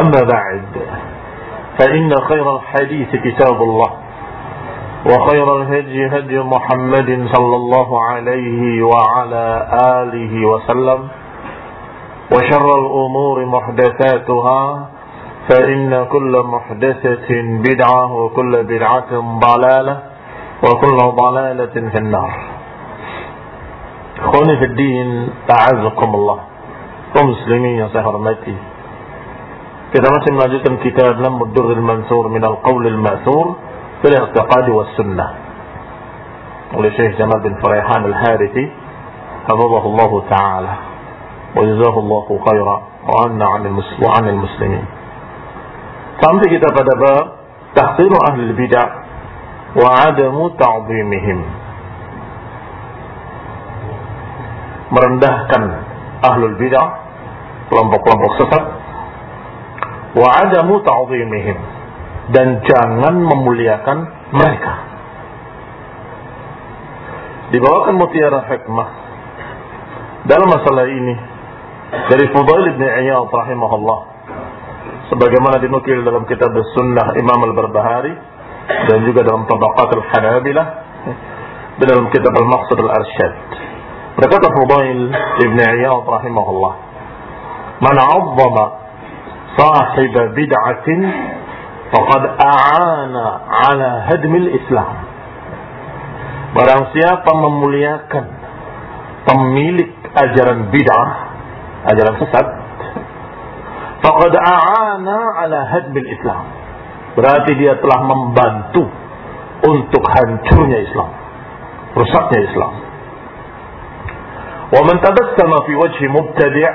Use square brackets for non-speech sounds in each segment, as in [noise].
أما بعد فإن خير الحديث كتاب الله وخير الهدي هدي محمد صلى الله عليه وعلى آله وسلم وشر الأمور محدثاتها فإن كل محدثة بدعة وكل بدعة ضلالة وكل ضلالة في النار Khoni fi din, ta'azakumullah. Kaum muslimin yang saya hormati. Kita masih melanjutkan kitab Lam Durrul Mansur min al-Qawl al-Ma'thur fil i'tiqad was sunnah. Oleh Syekh Jamal bin Faraihan al-Harithi, hafizahullah taala. Wa jazahullahu khaira wa anna 'anil muslimin. Sampai kita pada bab tahqiru ahli bidah wa 'adamu ta'zimihim. merendahkan ahlul bidah, kelompok-kelompok sesat, wa adamu ta'zimihim. Dan jangan memuliakan mereka. Dibawakan mutiara hikmah dalam masalah ini dari Fudail bin Iyad rahimahullah. Sebagaimana dinukil dalam kitab Sunnah Imam Al-Barbahari dan juga dalam Tabaqat Al-Hanabilah dan dalam kitab Al-Maqsad Al-Arsyad Berkata Fudail Ibn Iyad rahimahullah, "Man 'azzama sahib bid'atin faqad a'ana 'ala hadmil Islam." Barang siapa memuliakan pemilik ajaran bid'ah, ajaran sesat, faqad a'ana 'ala hadmil Islam. Berarti dia telah membantu untuk hancurnya Islam, rusaknya Islam. ومن تبسم في وجه مبتدع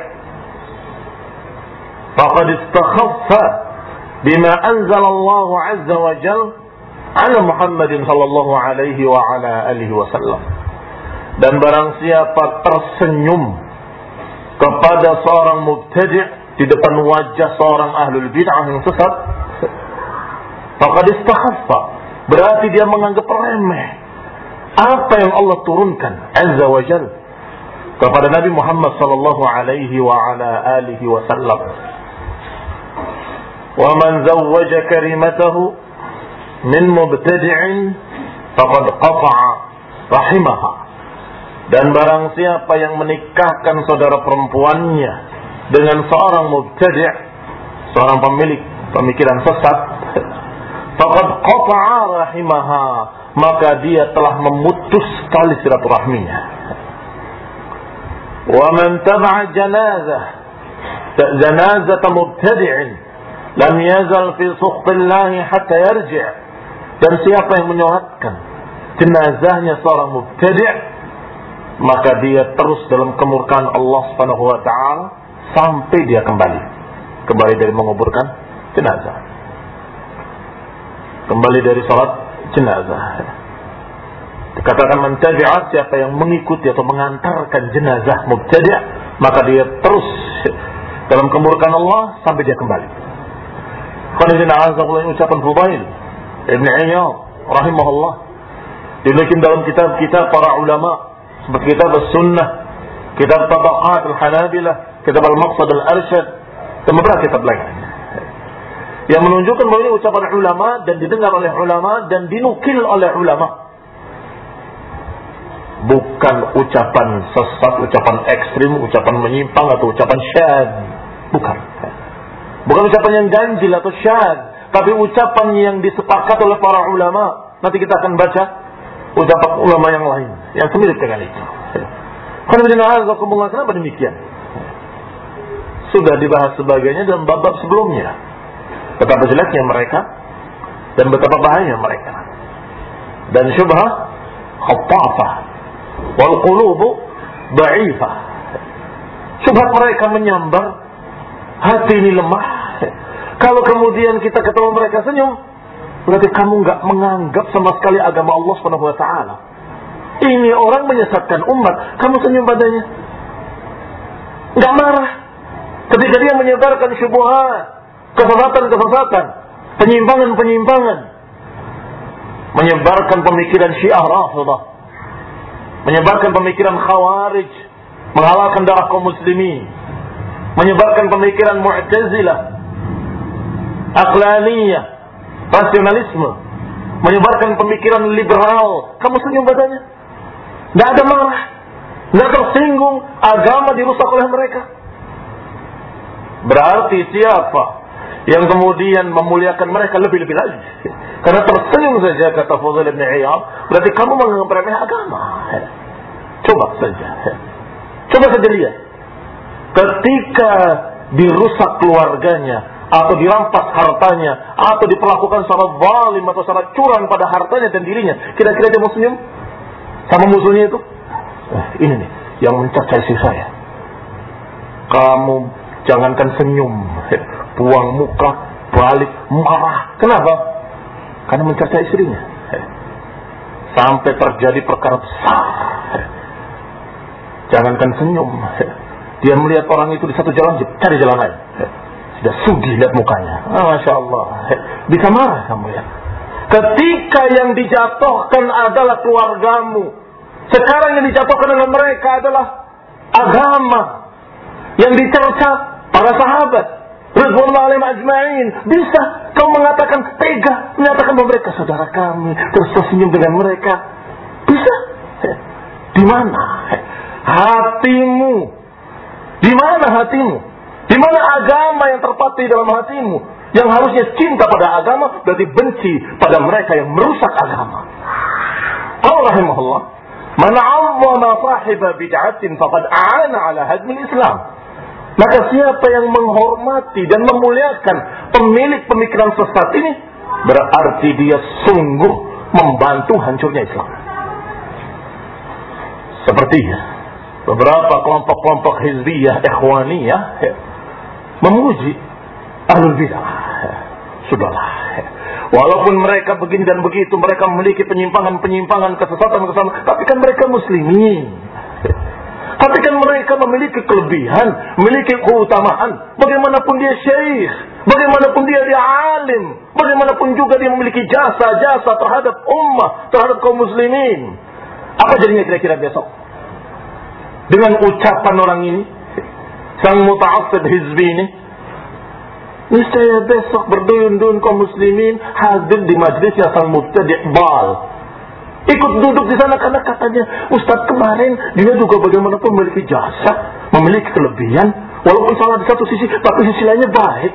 فقد استخف بما أنزل azza wa وجل على Muhammadin صلى alaihi wa وعلى آله wasallam. Dan barang siapa tersenyum kepada seorang mubtadi' di depan wajah seorang ahlul bid'ah yang sesat, faqad istakhaffa. Berarti dia menganggap remeh apa yang Allah turunkan azza wa jalla kepada Nabi Muhammad sallallahu alaihi wa ala alihi wasallam. Wa man zawwaja karimatahu min mubtadi'in faqad qata'a rahimaha. Dan barang siapa yang menikahkan saudara perempuannya dengan seorang mubtadi', seorang pemilik pemikiran sesat, faqad qata'a rahimaha, maka dia telah memutus tali silaturahminya. ومن تبع جنازة جنازة مبتدع lam yazal fi sukhtillahi hatta yarji' dan siapa yang menyolatkan jenazahnya seorang mubtadi' maka dia terus dalam kemurkaan Allah Subhanahu wa taala sampai dia kembali. Kembali dari menguburkan jenazah. Kembali dari salat jenazah. Dikatakan mentabi'at siapa yang mengikuti atau mengantarkan jenazah mubtadi' maka dia terus dalam kemurkaan Allah sampai dia kembali. Qanidina azzakullah ucapan Fudail Ibn Iyad rahimahullah dibikin dalam kitab-kitab para ulama seperti kitab As-Sunnah, kitab Tabaqat Al-Hanabilah, kitab Al-Maqsad Al-Arsyad dan beberapa kitab lain yang menunjukkan bahwa ini ucapan ulama dan didengar oleh ulama dan dinukil oleh ulama bukan ucapan sesat, ucapan ekstrim, ucapan menyimpang atau ucapan syad. Bukan. Bukan ucapan yang ganjil atau syad, tapi ucapan yang disepakat oleh para ulama. Nanti kita akan baca ucapan ulama yang lain yang semirip dengan itu. Kenapa demikian? Sudah dibahas sebagainya dalam bab-bab sebelumnya. Betapa jeleknya mereka dan betapa bahaya mereka. Dan syubhah khattafah wal qulubu dha'ifah. Subhat mereka menyambar, hati ini lemah. Kalau kemudian kita ketemu mereka senyum, berarti kamu nggak menganggap sama sekali agama Allah Subhanahu wa taala. Ini orang menyesatkan umat, kamu senyum padanya. Nggak marah. Ketika dia menyebarkan syubhat, kesesatan-kesesatan, penyimpangan-penyimpangan, menyebarkan pemikiran Syiah Rafidah, menyebarkan pemikiran khawarij, menghalalkan darah kaum muslimin, menyebarkan pemikiran mu'tazilah, aklaniyah, rasionalisme, menyebarkan pemikiran liberal, kamu senyum badannya. Tidak ada marah, tidak tersinggung, agama dirusak oleh mereka. Berarti siapa yang kemudian memuliakan mereka lebih-lebih lagi? Karena tersenyum saja kata Fadil bin Iyad, berarti kamu menganggap remeh agama. Coba saja. Coba saja lihat. Ketika dirusak keluarganya, atau dirampas hartanya, atau diperlakukan secara zalim atau secara curang pada hartanya dan dirinya, kira-kira dia mau? Sama musuhnya itu? Eh, ini nih, yang mencapai si saya. Kamu jangankan senyum, buang muka, balik, marah. Kenapa? Karena mencerca istrinya. Sampai terjadi perkara besar. Jangankan senyum. Dia melihat orang itu di satu jalan, cari jalan lain. Sudah sudi lihat mukanya. Ah, Masya Allah. Bisa marah kamu ya. Ketika yang dijatuhkan adalah keluargamu. Sekarang yang dijatuhkan oleh mereka adalah agama. Yang dicerca para sahabat. Ridwanullah alaihim ajma'in. Bisa kau mengatakan tega, menyatakan bahwa mereka saudara kami, terus tersenyum dengan mereka. Bisa. Di mana hatimu? Di mana hatimu? Di mana agama yang terpatri dalam hatimu? Yang harusnya cinta pada agama berarti benci pada mereka yang merusak agama. Allah rahimahullah, "Man 'azzama sahiba bid'atin faqad a'ana 'ala hadmi Islam." Maka siapa yang menghormati dan memuliakan pemilik pemikiran sesat ini, berarti dia sungguh membantu hancurnya Islam. Seperti beberapa kelompok-kelompok hizbiyah, ikhwaniyah, memuji ahlul bidah. Sudahlah. Walaupun mereka begini dan begitu, mereka memiliki penyimpangan-penyimpangan, kesesatan-kesesatan, tapi kan mereka muslimin. Tapi kan mereka memiliki kelebihan, memiliki keutamaan. Bagaimanapun dia syekh, bagaimanapun dia dia alim, bagaimanapun juga dia memiliki jasa-jasa terhadap ummah, terhadap kaum muslimin. Apa jadinya kira-kira besok? Dengan ucapan orang ini, sang muta'assib hizbi ini, niscaya besok berduyun-duyun kaum muslimin hadir di majlisnya sang mubtadi' bal Ikut duduk di sana karena katanya Ustadz kemarin dia juga bagaimanapun memiliki jasa, memiliki kelebihan, walaupun salah di satu sisi, tapi sisi lainnya baik.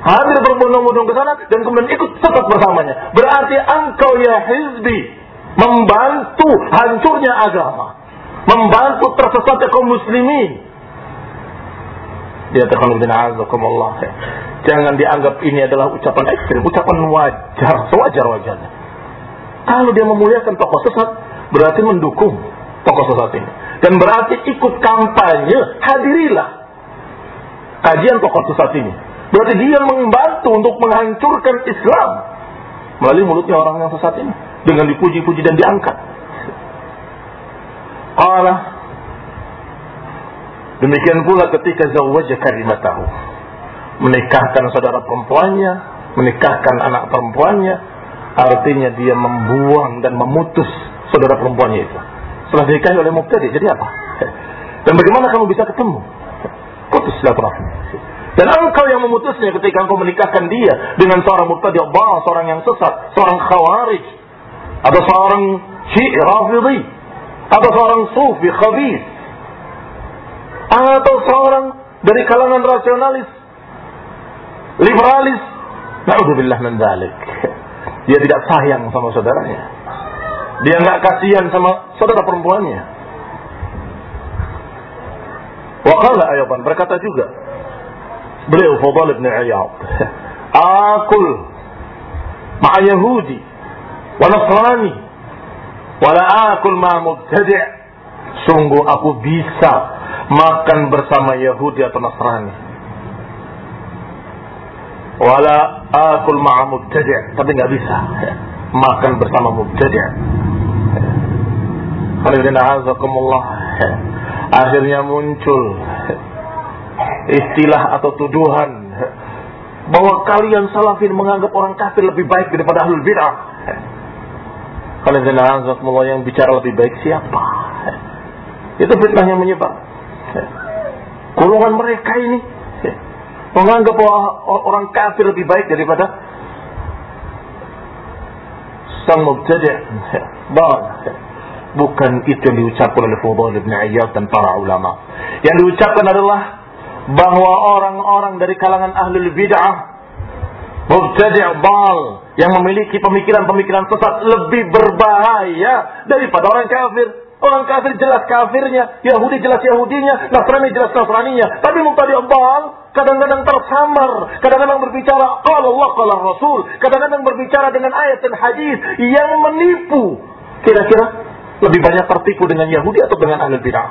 Hadir berbondong-bondong ke sana dan kemudian ikut tetap bersamanya. Berarti engkau ya hizbi membantu hancurnya agama, membantu tersesatnya kaum muslimin. Ya Allah. Jangan dianggap ini adalah ucapan ekstrim, ucapan wajar, sewajar-wajarnya. Kalau dia memuliakan tokoh sesat, berarti mendukung tokoh sesat ini. Dan berarti ikut kampanye, hadirilah kajian tokoh sesat ini. Berarti dia membantu untuk menghancurkan Islam melalui mulutnya orang yang sesat ini dengan dipuji-puji dan diangkat. Allah demikian pula ketika zawaja karimatahu menikahkan saudara perempuannya, menikahkan anak perempuannya, artinya dia membuang dan memutus saudara perempuannya itu. Setelah dinikahi oleh mubtadi, jadi apa? [laughs] Dan bagaimana kamu bisa ketemu? Putus silaturahmi. Dan engkau yang memutusnya ketika engkau menikahkan dia dengan seorang mubtadi Allah, seorang yang sesat, seorang khawarij, atau seorang syi'i rafidhi, atau seorang sufi khabis, atau seorang dari kalangan rasionalis, liberalis, Na'udzubillah min. Dia tidak sayang sama saudaranya. Dia nggak kasihan sama saudara perempuannya. Waqala ayatan berkata juga beliau Fadal bin Iyad [laughs] akul ma'a Yahudi wa Nasrani wala akul ma'a sungguh aku bisa makan bersama Yahudi atau Nasrani wala akul ma'a mubtadi' tapi nggak bisa makan bersama mubtadi' akhirnya muncul istilah atau tuduhan bahwa kalian salafin menganggap orang kafir lebih baik daripada ahlul bid'ah. Kalian yang bicara lebih baik siapa? Itu fitnah yang menyebar. [laughs] Golongan mereka ini menganggap bahwa orang kafir lebih baik daripada sang mubtadi' Bukan itu yang diucapkan oleh Fudhal bin Ayyad dan para ulama. Yang diucapkan adalah bahwa orang-orang dari kalangan ahlul bid'ah mubtadi' dal yang memiliki pemikiran-pemikiran sesat lebih berbahaya daripada orang kafir. Orang kafir jelas kafirnya, Yahudi jelas Yahudinya, Nasrani jelas Nasraninya. Tapi mubtadi' kadang-kadang tersamar, kadang-kadang berbicara qala Allah qala Rasul, kadang-kadang berbicara dengan ayat dan hadis yang menipu. Kira-kira lebih banyak tertipu dengan Yahudi atau dengan ahlul bid'ah?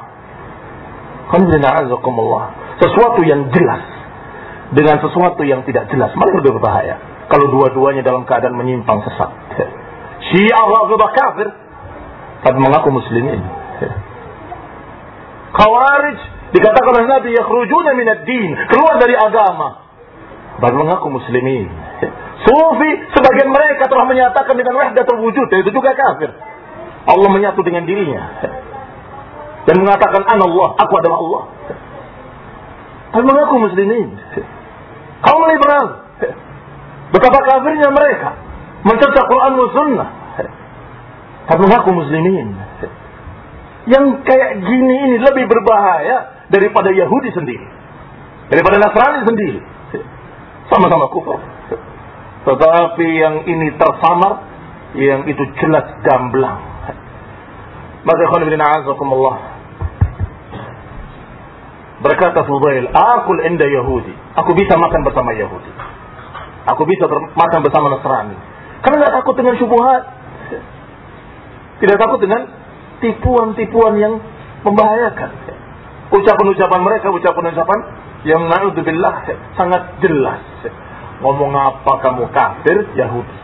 Sesuatu yang jelas dengan sesuatu yang tidak jelas mana lebih berbahaya kalau dua-duanya dalam keadaan menyimpang sesat Syiah Rafidah kafir tapi mengaku muslimin Khawarij dikatakan oleh Nabi yakhrujuna minad din keluar dari agama baru mengaku muslimin Sufi sebagian mereka telah menyatakan dengan wahdatul wujud itu juga kafir Allah menyatu dengan dirinya dan mengatakan Allah aku adalah Allah tapi mengaku muslimin. Kaum liberal. Betapa kafirnya mereka. Mencerca Quran dan Sunnah. Tapi mengaku muslimin. Yang kayak gini ini lebih berbahaya daripada Yahudi sendiri. Daripada Nasrani sendiri. Sama-sama kufur. Tetapi yang ini tersamar, yang itu jelas gamblang. Maka ikhwan bin a'azakumullah. Berkata Fudail, aku inda Yahudi. Aku bisa makan bersama Yahudi. Aku bisa makan bersama Nasrani. Karena nggak takut dengan syubhat. Tidak takut dengan tipuan-tipuan yang membahayakan. Ucapan-ucapan mereka, ucapan-ucapan yang na'udzubillah sangat jelas. Ngomong apa kamu kafir, Yahudi.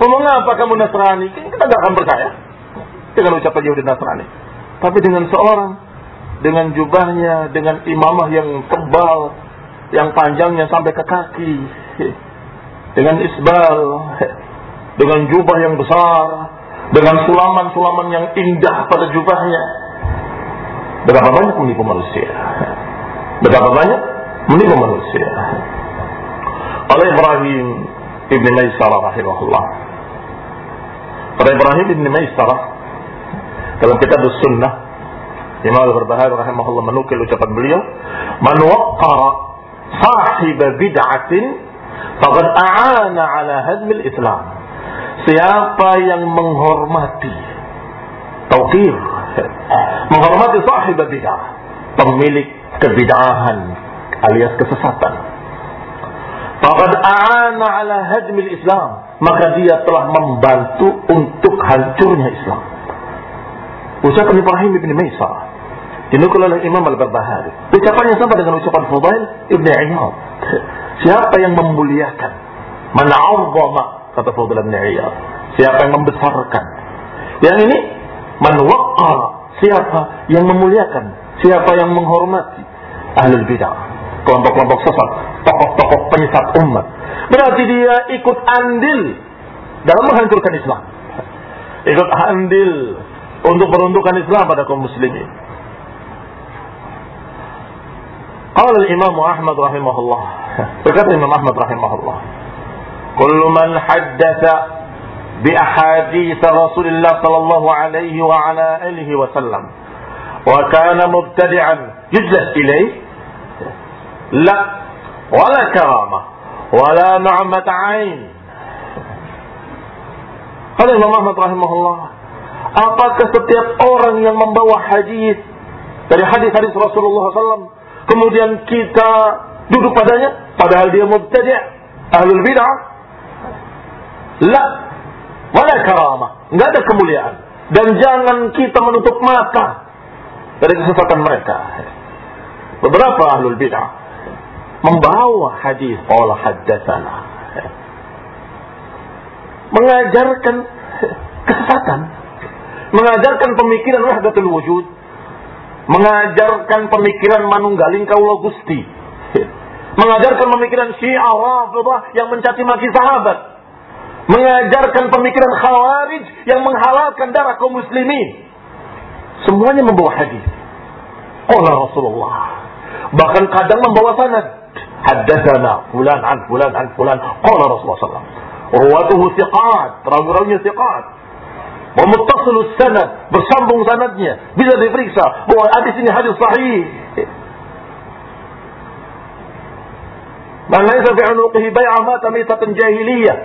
Ngomong apa kamu Nasrani, kita tidak akan percaya. Dengan ucapan Yahudi Nasrani. Tapi dengan seorang dengan jubahnya, dengan imamah yang tebal, yang panjangnya sampai ke kaki, dengan isbal, dengan jubah yang besar, dengan sulaman-sulaman yang indah pada jubahnya. Berapa banyak menipu manusia? Berapa banyak menipu manusia? Oleh Ibrahim Ibn Maisarah rahimahullah. Oleh Ibrahim Ibn Maisarah dalam kitab Sunnah Imam Al-Barbahari rahimahullah menukil ucapan beliau, "Man waqqara sahib bid'atin faqad a'ana 'ala hadmil Islam." Siapa yang menghormati tauqir, menghormati sahib bid'ah, pemilik kebid'ahan, alias kesesatan. Faqad a'ana ala hadmil Islam, maka dia telah membantu untuk hancurnya Islam. Ucapan Ibrahim bin Maisar dinukul oleh Imam Al-Barbahari. Ucapannya sama dengan ucapan Fudail Ibn Iyad. Siapa yang memuliakan? Man 'azzama kata Ibn Iyad. Siapa yang membesarkan? Yang ini man waqqara. Siapa yang memuliakan? Siapa yang menghormati? Ahlul bid'ah kelompok-kelompok sesat, tokoh-tokoh penyesat umat. Berarti dia ikut andil dalam menghancurkan Islam. Ikut andil untuk meruntuhkan Islam pada kaum muslimin. Qala al-Imam Ahmad rahimahullah. Berkata Imam Ahmad rahimahullah. كل من حدث بأحاديث رسول الله صلى الله عليه وعلى آله وسلم وكان مبتدعا يجلس إليه لا ولا كرامة ولا نعمة عين قال Imam Ahmad rahimahullah apakah setiap orang yang membawa hadis dari hadis-hadis Rasulullah SAW kemudian kita duduk padanya padahal dia mubtadi' ahlul bid'ah La. Wala karamah Nggak ada kemuliaan. Dan jangan kita menutup mata Dari kesesatan mereka. Beberapa ahlul bid'ah membawa hadis qala haddatsana. Mengajarkan kesesatan. Mengajarkan pemikiran wahdatul wujud. Mengajarkan pemikiran manunggaling kaula Gusti. Mengajarkan pemikiran Syiah Rafidah yang mencaci maki sahabat mengajarkan pemikiran khawarij yang menghalalkan darah kaum muslimin. Semuanya membawa hadis. Allah Rasulullah. Bahkan kadang membawa sanad. Haddatsana fulan an fulan an fulan. Qala Rasulullah sallallahu Ruwatuhu siqat, rawi-rawinya siqat. Wa muttasil sanad, bersambung sanadnya, bisa diperiksa bahwa hadis ini hadis sahih. Man laysa fi 'unuqihi bai'a mata mitatan jahiliyah.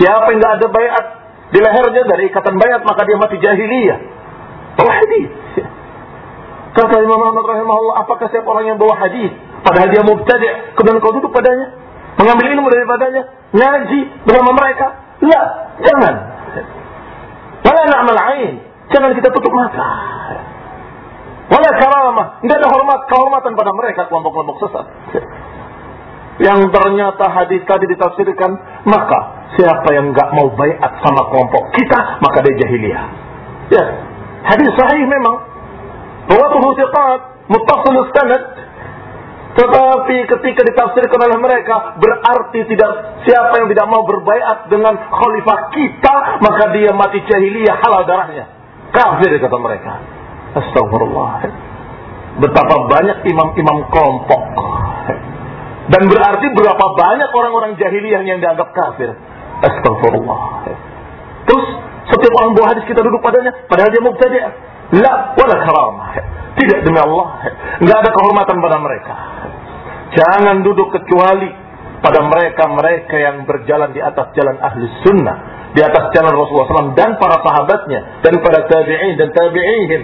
Siapa yang tidak ada bayat di lehernya dari ikatan bayat maka dia mati jahiliyah. Bawa hadis. Kata Imam Ahmad rahimahullah, apakah setiap orang yang bawa hadis Padahal dia mubtadi' kemudian kau duduk padanya, mengambil ilmu daripadanya, ngaji bersama mereka. La, jangan. Wala na'mal ain. Jangan kita tutup mata. Wala karamah. Tidak ada hormat, kehormatan pada mereka kelompok-kelompok sesat. Yang ternyata hadis tadi ditafsirkan, maka siapa yang nggak mau bayat sama kelompok kita, maka dia jahiliyah. Ya, hadis sahih memang. Rawatuhu thiqat, muttasil sanad, tetapi ketika ditafsirkan oleh mereka berarti tidak siapa yang tidak mau berbaiat dengan khalifah kita maka dia mati jahiliyah halal darahnya. Kafir kata mereka. Astagfirullah. Betapa banyak imam-imam kelompok. Dan berarti berapa banyak orang-orang jahiliyah yang dianggap kafir. Astagfirullah. Terus setiap orang buah hadis kita duduk padanya padahal dia mubtadi'. La wala karamah. Tidak demi Allah. Enggak ada kehormatan pada mereka. Jangan duduk kecuali pada mereka-mereka yang berjalan di atas jalan ahli sunnah. Di atas jalan Rasulullah SAW dan para sahabatnya. Dan para tabi'in dan tabi'ihim.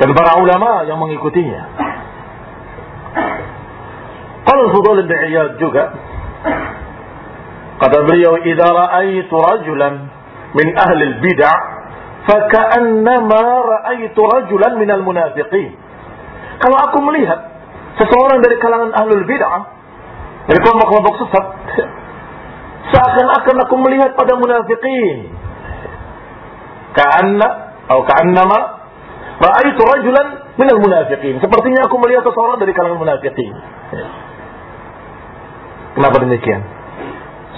Dan para ulama yang mengikutinya. Kalau Fudul bin Iyad juga. Kata beliau, "Idza ra'aitu rajulan min ahli al-bid'ah, faka'annama ra'aitu rajulan min al-munafiqin." Kalau aku melihat seseorang dari kalangan ahlul bid'ah, dari kelompok-kelompok sesat, seakan-akan aku melihat pada munafikin. Ka'anna atau ka'annama ra'aitu rajulan minal munafiqin. Sepertinya aku melihat seseorang dari kalangan munafiqin. Kenapa demikian?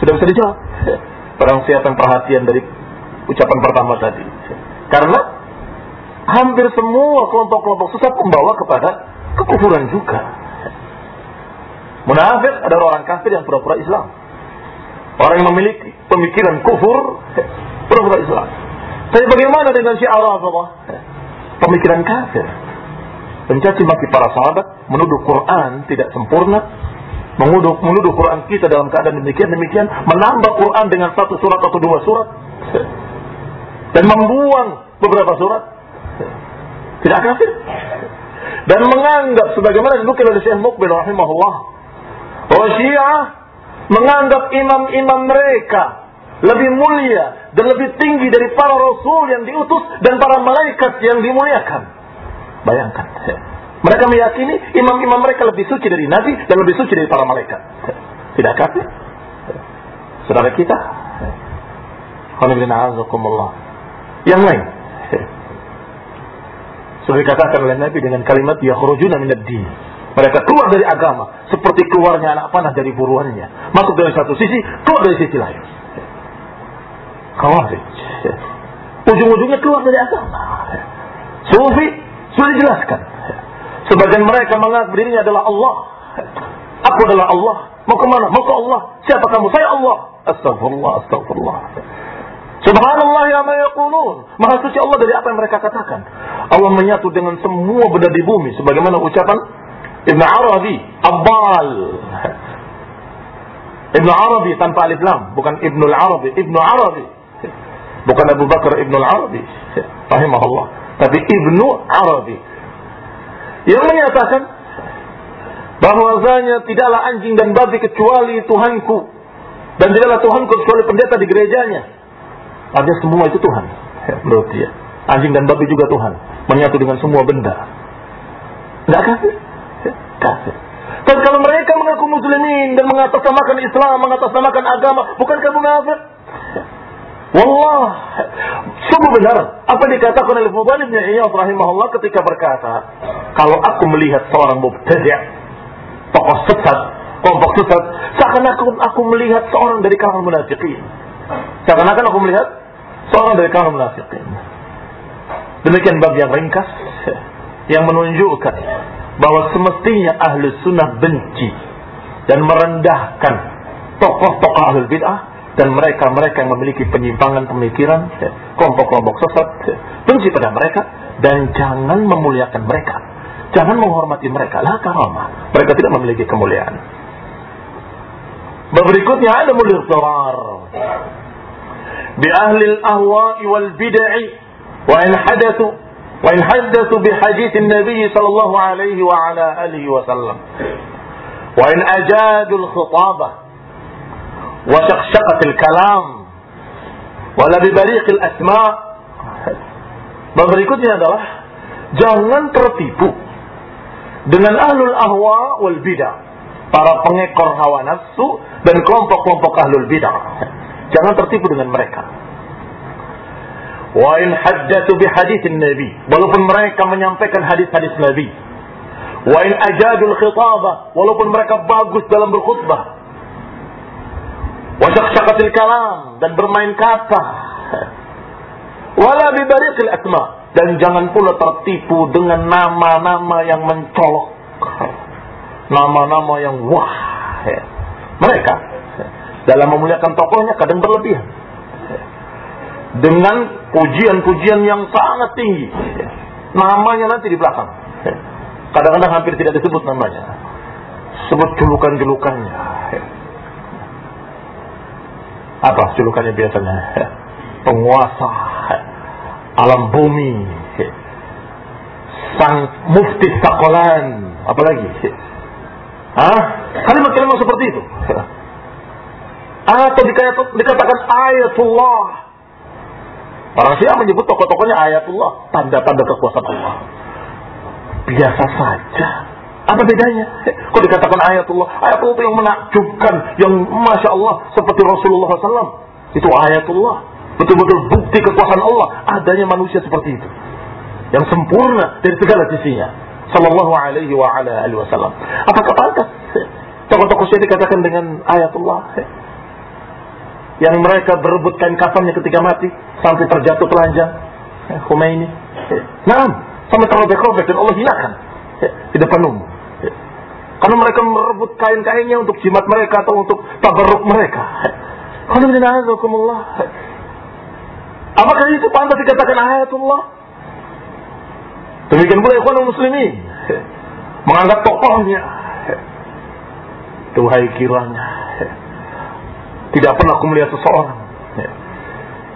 Sudah bisa dijawab. [laughs] Barang siapa yang perhatian dari ucapan pertama tadi. Karena hampir semua kelompok-kelompok sesat membawa kepada kekufuran juga. Munafik adalah orang kafir yang pura-pura Islam. Orang yang memiliki pemikiran kufur, [laughs] pura-pura Islam. Tapi bagaimana dengan syiar Rafidhah? Pemikiran kafir. Mencaci maki para sahabat, menuduh Quran tidak sempurna, menuduh, menuduh Quran kita dalam keadaan demikian demikian, menambah Quran dengan satu surat atau dua surat, dan membuang beberapa surat. Tidak kafir. dan menganggap sebagaimana dinukil oleh Syekh Mukbil rahimahullah bahwa Syiah menganggap imam-imam mereka lebih mulia dan lebih tinggi dari para rasul yang diutus dan para malaikat yang dimuliakan. Bayangkan. Mereka meyakini imam-imam mereka lebih suci dari nabi dan lebih suci dari para malaikat. [laughs] Tidak kafir? Saudara kita. Yang lain. [laughs] Sudah dikatakan oleh Nabi dengan kalimat ya khurujuna minad din. Mereka keluar dari agama seperti keluarnya anak panah dari buruannya. Masuk dari satu sisi, keluar dari sisi lain. [laughs] Khawarij. Ujung-ujungnya keluar dari agama. Sufi sudah dijelaskan. Sebagian mereka mengaku dirinya adalah Allah. Aku adalah Allah. Mau ke mana? Mau ke Allah. Siapa kamu? Saya Allah. Astagfirullah, astagfirullah. Subhanallah ya yaqulun. Maha suci Allah dari apa yang mereka katakan. Allah menyatu dengan semua benda di bumi sebagaimana ucapan Ibn Arabi, Abbal. Ibn Arabi tanpa alif lam, bukan Ibnu Arabi, Ibnu Arabi. Bukan Abu Bakar Ibnu Arabi, rahimahullah, tapi Ibnu Arabi. Yang menyatakan bahwasanya tidaklah anjing dan babi kecuali Tuhanku dan tidaklah Tuhanku kecuali pendeta di gerejanya. Artinya semua itu Tuhan menurut dia. Anjing dan babi juga Tuhan, menyatu dengan semua benda. Tidak kafir? Kafir. Dan kalau mereka mengaku muslimin dan mengatasnamakan Islam, mengatasnamakan agama, bukankah munafik? Wallah, sungguh benar apa dikatakan oleh Fudail bin Iyad rahimahullah ketika berkata, kalau aku melihat seorang mubtadi' tokoh sesat, kelompok sesat, seakan-akan aku melihat seorang dari kalangan munafikin. Seakan-akan aku melihat seorang dari kalangan munafikin. Demikian bab yang ringkas yang menunjukkan bahwa semestinya ahli sunnah benci dan merendahkan tokoh-tokoh ahli bid'ah dan mereka-mereka yang memiliki penyimpangan pemikiran, ya, kelompok-kelompok sesat, ya, benci pada mereka dan jangan memuliakan mereka. Jangan menghormati mereka. Lah karamah. Mereka tidak memiliki kemuliaan. Berikutnya ada mulir tarar. Bi ahli al-ahwa'i wal bid'i wa in hadathu wa in haddathu bi hadith an-nabi sallallahu alaihi wa ala alihi wa sallam. Wa in ajadu al-khitabah وشقشقة الكلام wala bibariqil asma Bab berikutnya adalah jangan tertipu dengan ahlul ahwa wal bidah, para pengekor hawa nafsu dan kelompok-kelompok ahlul bidah. Jangan tertipu dengan mereka. Wa in haddatsu bi haditsin nabi, walaupun mereka menyampaikan hadis-hadis nabi. Wa in ajadul khitabah, walaupun mereka bagus dalam berkhutbah wasyaqsyaqatil kalam dan bermain kata. Wala bibariqil asma. Dan jangan pula tertipu dengan nama-nama yang mencolok. Nama-nama yang wah. Mereka dalam memuliakan tokohnya kadang berlebihan. Dengan pujian-pujian yang sangat tinggi. Namanya nanti di belakang. Kadang-kadang hampir tidak disebut namanya. Sebut julukan-julukannya apa julukannya biasanya? Penguasa alam bumi, sang mufti sakolan, apalagi? Hah? Kalimat-kalimat seperti itu. Atau dikatakan ayatullah. Orang Syiah menyebut tokoh-tokohnya ayatullah, tanda-tanda kekuasaan Allah. Biasa saja. Apa bedanya? [laughs] Kok dikatakan ayatullah? Ayatullah itu yang menakjubkan, yang masya Allah seperti Rasulullah SAW. Itu ayatullah. Betul-betul bukti kekuasaan Allah. Adanya manusia seperti itu. Yang sempurna dari segala sisinya. Sallallahu alaihi wa ala alihi wasallam. Apakah pantas? [laughs] Tokoh-tokoh syiah dikatakan dengan ayatullah. [laughs] Yang mereka berebut kain kafannya ketika mati. Sampai terjatuh telanjang. Khomeini. Nah, sampai terobek-robek dan Allah. Di depan umum. Karena mereka merebut kain-kainnya untuk jimat mereka atau untuk tabarruk mereka. Apakah itu pantas dikatakan ayatullah? Demikian pula ikhwan muslimin. Menganggap tokohnya. Tuhai kiranya. Tidak pernah aku melihat seseorang.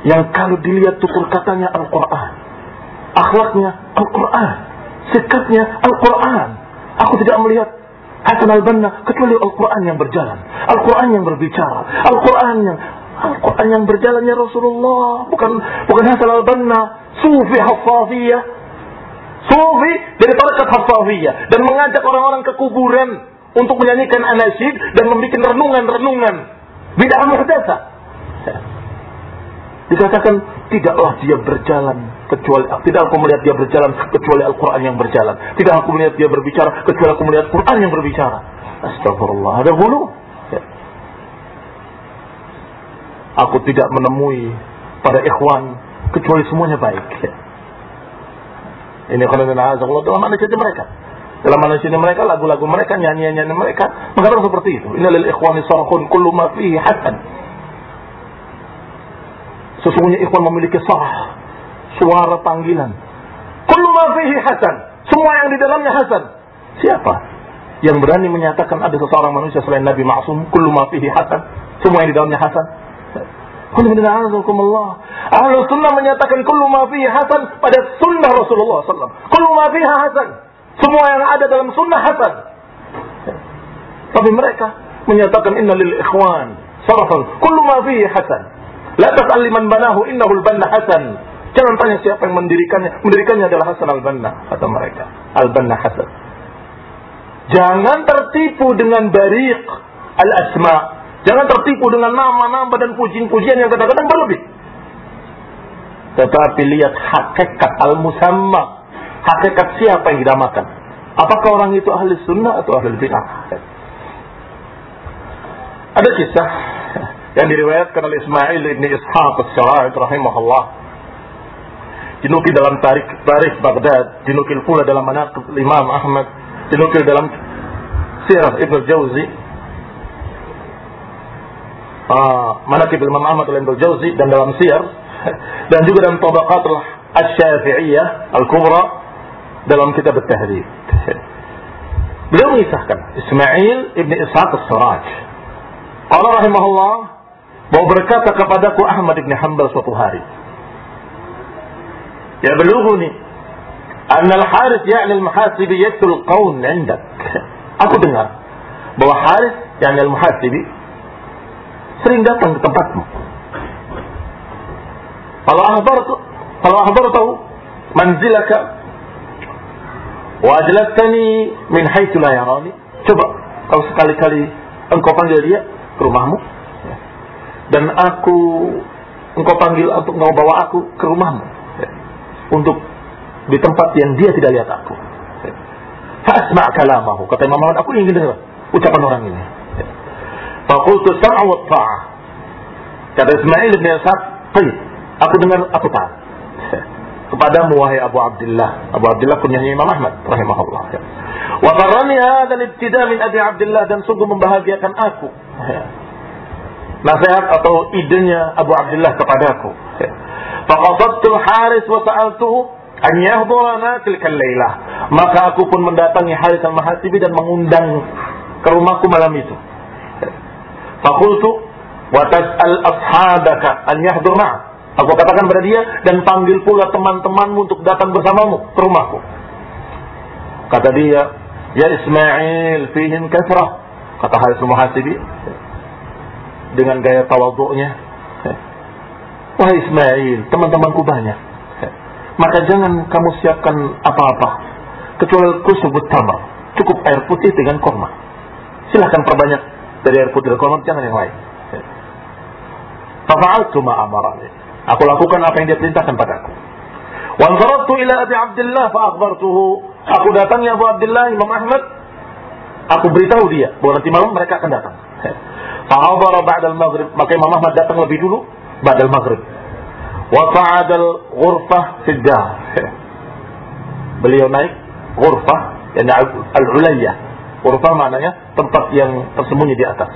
Yang kalau dilihat tutur katanya Al-Quran. Akhlaknya Al-Quran. sikapnya Al-Quran. Aku tidak melihat Hasan al-Banna kecuali Al-Quran yang berjalan. Al-Quran yang berbicara. Al-Quran yang Al-Quran yang berjalan ya Rasulullah. Bukan bukan Hasan al-Banna. Sufi Hafafiyah. Sufi dari tarekat Hafafiyah. Dan mengajak orang-orang ke kuburan. Untuk menyanyikan anasyid dan membuat renungan-renungan. Bid'ah muhdasa. Dikatakan tidaklah dia berjalan kecuali tidak aku melihat dia berjalan kecuali Al-Qur'an yang berjalan. Tidak aku melihat dia berbicara kecuali aku melihat Quran yang berbicara. Astagfirullah. Ada bulu. Ya. Aku tidak menemui pada ikhwan kecuali semuanya baik. Ya. Ini Allah dalam jadi mereka. Dalam jadi mereka, lagu-lagu mereka, nyanyian-nyanyian mereka, mengatakan seperti itu. Innalil ikhwani sarhun kullu ma fihi hasan. Sesungguhnya ikhwan memiliki sarah, suara panggilan. Kullu ma fihi hasan. Semua yang di dalamnya hasan. Siapa? Yang berani menyatakan ada seseorang manusia selain Nabi Ma'sum, kullu ma fihi hasan. Semua yang di dalamnya hasan. Ahlu sunnah menyatakan kullu ma fihi hasan pada sunnah Rasulullah SAW. Kullu ma fiha hasan. Semua yang ada dalam sunnah hasan. Tapi mereka menyatakan inna lil ikhwan sarafan kullu ma fihi hasan. La tas'al liman banahu innahu al-banna Hasan. Jangan tanya siapa yang mendirikannya. Mendirikannya adalah Hasan al-Banna, kata mereka. Al-Banna Hasan. Jangan tertipu dengan bariq al-asma. Jangan tertipu dengan nama-nama dan pujian-pujian yang kadang-kadang berlebih. Tetapi lihat hakikat al-musamma. Hakikat siapa yang dinamakan. Apakah orang itu ahli sunnah atau ahli bid'ah? Ada kisah yang diriwayatkan oleh Ismail bin Ishaq as-Sa'id rahimahullah dinukil dalam tarikh tarikh Baghdad. Dinukil pula dalam manaqib Imam Ahmad. Dinukil dalam Sirah Ibn Jauzi. Uh, manaqib Imam Ahmad oleh Ibn Jauzi dan dalam Sir [laughs] dan juga dalam Tabaqat Al-Syafi'iyah Al-Kubra dalam kitab At-Tahdhib. [laughs] Beliau mengisahkan Ismail Ibn Ishaq as-Siraj Allah rahimahullah bahwa berkata kepadaku Ahmad bin Hanbal suatu hari. Belughuni anna al-Harith ya'ni al-muhasibi yaktul qaun 'indak. Aku dengar bahwa Harith ya'ni al-muhasibi sering datang ke tempatmu. Kalau akhbartu kalau akhbartahu manzilaka wa ajlastani min haitsu la yarani. Coba kalau sekali-kali engkau panggil dia ke rumahmu, dan aku engkau panggil untuk engkau bawa aku ke rumahmu untuk di tempat yang dia tidak lihat aku. Fasma kalamahu. Kata Imam Ahmad, aku ingin dengar ucapan orang ini. Fakultu sam'a wa ta'ah. Kata Ismail bin Yasab, Baik, aku dengar aku taat. Kepadamu wahai Abu Abdullah. Abu Abdullah kunyahnya Imam Ahmad rahimahullah. Wa qarrani hadha al-ibtida min Abi Abdullah dan sungguh membahagiakan aku. Nasihat atau idenya Abu Abdullah kepadaku. Faqasadtu Haris wa sa'altuhu an yahdurana. Maka aku pun mendatangi Haris al-Mahasibi dan mengundang ke rumahku malam itu. Fakultu wa tas'al ashabaka an yahdur Aku katakan kepada dia dan panggil pula teman-temanmu untuk datang bersamamu ke rumahku. Kata dia, Ya Ismail, fihin kasrah. Kata Haris al-Mahasibi, dengan gaya tawaduknya. Wahai Ismail, teman-temanku banyak. Maka jangan kamu siapkan apa-apa. Kecuali kusubut tamar. Cukup air putih dengan korma. Silahkan perbanyak dari air putih dan korma, jangan yang lain. Fafa'altu ma'amarani. Aku lakukan apa yang dia perintahkan padaku. Wanzaratu ila Abi Abdullah fa'akhbartuhu. Aku datangnya Abu Abdullah Imam Ahmad. Aku beritahu dia bahwa nanti malam mereka akan datang. Fahadara ba'dal maghrib. Maka Imam Ahmad datang lebih dulu ba'dal maghrib. Wa fa'adal ghurfah fiddah. Beliau naik ghurfah, yani al-ulayah. Ghurfah maknanya tempat yang tersembunyi di atas.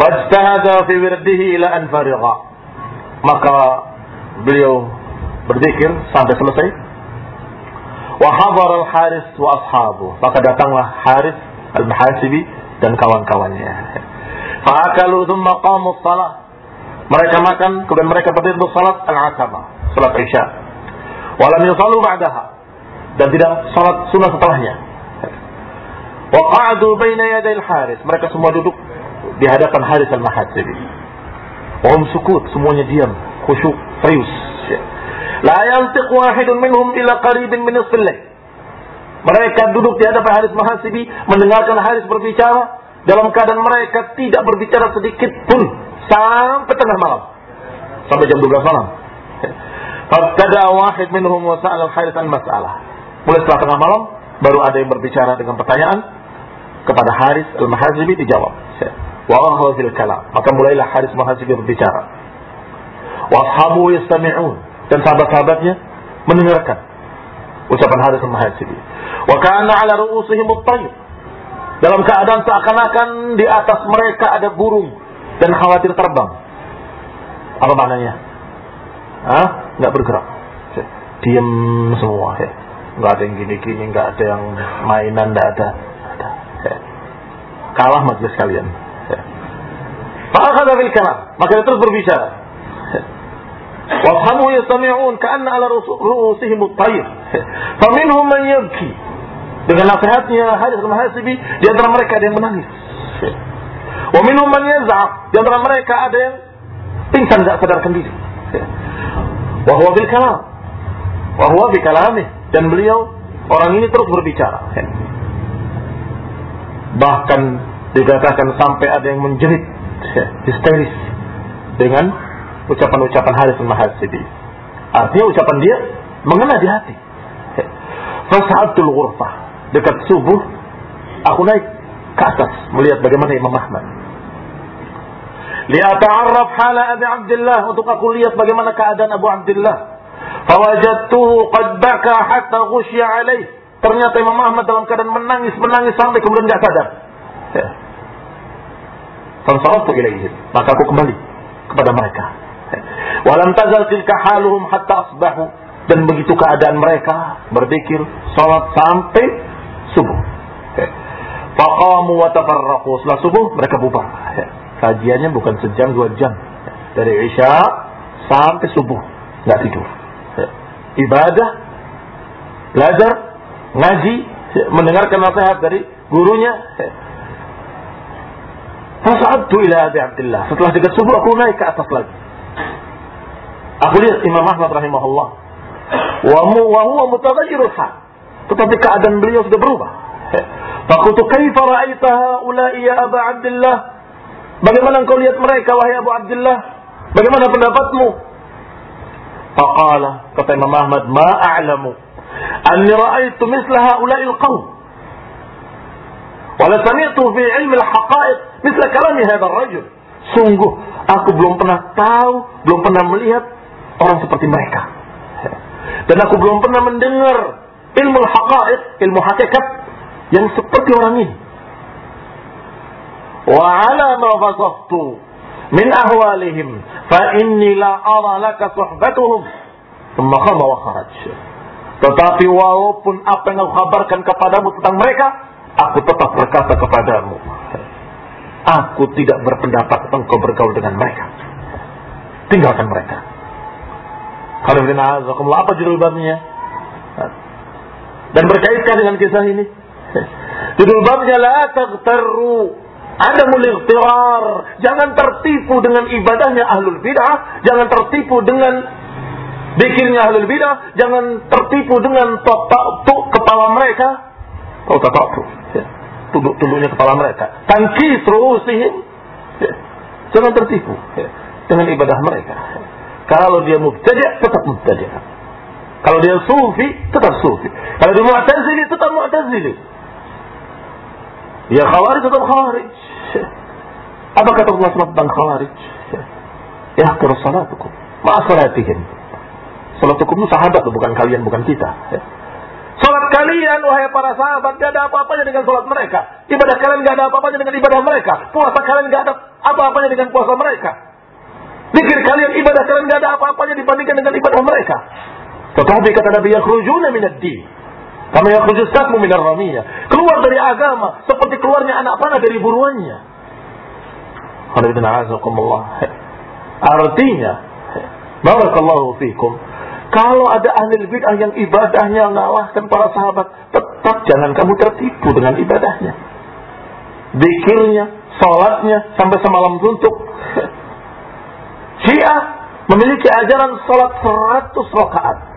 Fajtahada fi wirdihi ila an farigha. Maka beliau berzikir sampai selesai. Wa hadar al-Haris wa ashabu. Maka datanglah Haris al-Mahasibi dan kawan-kawannya. Fa'akalu thumma qamu salat. Mereka makan, kemudian mereka berdiri untuk salat al-asama, salat Isya. Walam yusallu ba'daha. dan tidak salat sunnah setelahnya. Wa qa'adu baina yaday al-Haris. Mereka semua duduk di hadapan Haris al-Mahasibi. Wa sukut, semuanya diam, khusyuk, serius. La yantiq wahidun minhum ila qaribin min Mereka duduk di hadapan Haris Mahasibi, mendengarkan Haris berbicara, dalam keadaan mereka tidak berbicara sedikit pun sampai tengah malam. Sampai jam 12 malam. Fabtada wahid minhum wa sa'al al-Haris al-mas'alah. Mulai setelah tengah malam, baru ada yang berbicara dengan pertanyaan kepada Haris al-Mahasibi dijawab. Wa fil kalam. Maka mulailah Haris al-Mahasibi berbicara. Wa ashabu yastami'un. Dan sahabat-sahabatnya mendengarkan ucapan Haris al-Mahasibi. Wa kana ala ru'usihim at dalam keadaan seakan-akan di atas mereka ada burung dan khawatir terbang. Apa maknanya? Hah? Nggak bergerak. Diam semua. Nggak ada yang gini-gini, nggak ada yang mainan, nggak ada. ada. Kalah majelis kalian. Bil kalam. Maka dia terus berbicara. Wafhamu yastami'un ka'anna ala ru'usihim at-tayr. Faminhum man yabki dengan nasihatnya Haris al-Mahasibi, di antara mereka ada yang menangis. Wa minhum man yaz'aq, di antara mereka ada yang pingsan tidak sadarkan diri. Wa huwa bil kalam. Wa huwa bi kalamih dan beliau orang ini terus berbicara. Bahkan dikatakan sampai ada yang menjerit histeris dengan ucapan-ucapan Haris al-Mahasibi. Artinya ucapan dia mengena di hati. Fasa'atul ghurfah dekat subuh aku naik ke atas melihat bagaimana Imam Ahmad. Liata'arraf hala Abi Abdullah untuk aku lihat bagaimana keadaan Abu Abdullah. Fawajadtuhu qad baka hatta ghusya alaih. Ternyata Imam Ahmad dalam keadaan menangis menangis sampai kemudian tidak sadar. Ya. Ilaihim. Maka aku kembali kepada mereka. Ya. Walam tazal tilka haluhum hatta asbahu. Dan begitu keadaan mereka berzikir, salat sampai subuh. Faqamu wa tafarraqu. Setelah subuh mereka bubar. Kajiannya bukan sejam dua jam. Dari Isya sampai subuh. Nggak tidur. Ibadah, belajar, ngaji, mendengarkan nasihat dari gurunya. Fasa'adtu ila Abi Abdullah. Setelah dekat subuh aku naik ke atas lagi. Aku lihat Imam Ahmad rahimahullah. Wa huwa mutaghayyirul. Tetapi keadaan beliau sudah berubah. Fakultu kaifa ra'aita haula'i ya Aba Abdullah? Bagaimana engkau lihat mereka wahai Abu Abdullah? Bagaimana pendapatmu? Faqala kata Imam Ahmad, "Ma a'lamu anni ra'aitu misla haula'i al-qawm." Wala sami'tu fi ilmi al-haqa'iq misla kalami hadha ar-rajul. Sungguh aku belum pernah tahu, belum pernah melihat orang seperti mereka. Dan aku belum pernah mendengar ilmu haqa'iq, ilmu hakikat yang seperti orang ini. Wa ala ma fasaftu min ahwalihim fa inni la ara laka suhbatuhum thumma khama wa kharaj. Tetapi walaupun apa yang aku kabarkan kepadamu tentang mereka, aku tetap berkata kepadamu, aku tidak berpendapat engkau bergaul dengan mereka. Tinggalkan mereka. Kalau apa judul babnya? Dan berkaitan dengan kisah ini. Judul babnya la taghtarru adamul ightirar. Jangan tertipu dengan ibadahnya ahlul bidah, jangan tertipu dengan bikinnya ahlul bidah, jangan tertipu dengan tatak kepala mereka. Oh tatak ya. Tunduk-tunduknya kepala mereka. Tangkis ru'usihim. Ya. Jangan tertipu ya. dengan ibadah mereka. Kalau dia mubtadi' tetap mubtadi'. Kalau dia sufi, tetap sufi. Kalau dia mu'tazili, tetap mu'tazili. Ya khawarij tetap khawarij. Apa kata Allah SWT tentang khawarij? Ya terus salatukum. Maaf salatihim. Salatukum itu sahabat bukan kalian, bukan kita. Ya. Salat kalian, wahai para sahabat, gak ada apa-apanya dengan salat mereka. Ibadah kalian gak ada apa-apanya dengan ibadah mereka. Puasa kalian gak ada apa-apanya dengan puasa mereka. Zikir kalian, ibadah kalian gak ada apa-apanya dibandingkan dengan ibadah mereka. Tetapi kata Nabi yakhrujuna minad din. Kama yakhrujus sakmu ramiyah. Keluar dari agama seperti keluarnya anak panah dari buruannya. Artinya, barakallahu fikum. Kalau ada ahli bid'ah yang ibadahnya mengalahkan para sahabat, tetap jangan kamu tertipu dengan ibadahnya. Dikirnya, sholatnya, sampai semalam suntuk. [laughs] Syiah memiliki ajaran sholat 100 rakaat.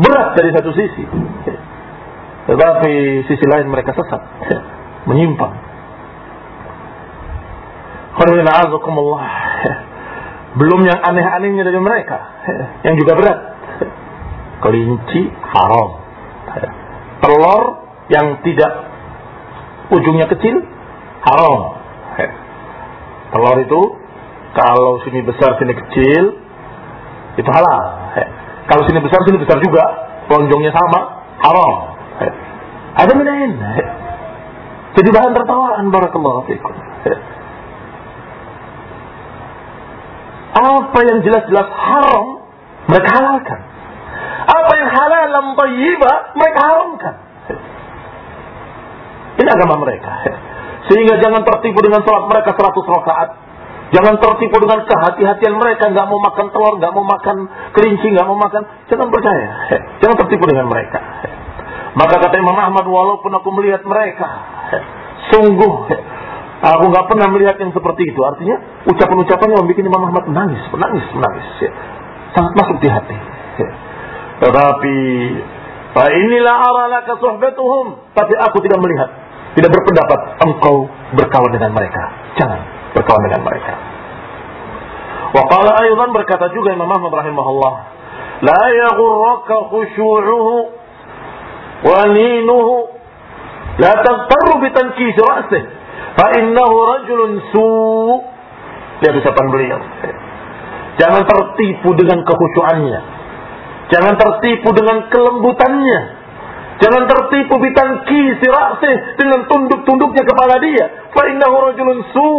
Berat dari satu sisi. Tetapi sisi lain mereka sesat. Menyimpang. Belum yang aneh-anehnya dari mereka. Yang juga berat. Kelinci haram. Telur yang tidak ujungnya kecil haram. Telur itu kalau sini besar sini kecil itu halal. Kalau sini besar sini besar juga, lonjongnya sama, haram. Ada menain. Jadi bahan tertawaan barakallahu fiikum. Apa yang jelas-jelas haram, mereka halalkan. Apa yang halal dalam tayyibah, mereka haramkan. Ini agama mereka. Sehingga jangan tertipu dengan sholat mereka 100 rakaat. Jangan tertipu dengan kehati-hatian mereka, nggak mau makan telur, nggak mau makan kelinci, nggak mau makan. Jangan percaya. [laughs] Jangan tertipu dengan mereka. Maka kata Imam Ahmad, walaupun aku melihat mereka, [laughs] sungguh [laughs] Aku nggak pernah melihat yang seperti itu. Artinya ucapan-ucapannya membuat Imam Ahmad menangis, menangis, menangis. Sangat masuk di hati. Tetapi inilah aralaka suhbatuhum. Tapi aku tidak melihat, tidak berpendapat engkau berkawan dengan mereka. Jangan berkawan dengan mereka. Wa qala aydan berkata juga Imam Ahmad rahimahullah, la yaghurraka khushu'uhu wa ninuhu la taghtarru bi tankis ra'sihi Fa innahu rajulun su. Lihat ucapan beliau. Jangan tertipu dengan kekhusyuannya. Jangan tertipu dengan kelembutannya. Jangan tertipu bitangki sirasih dengan tunduk-tunduknya kepala dia. Fa innahu rajulun su.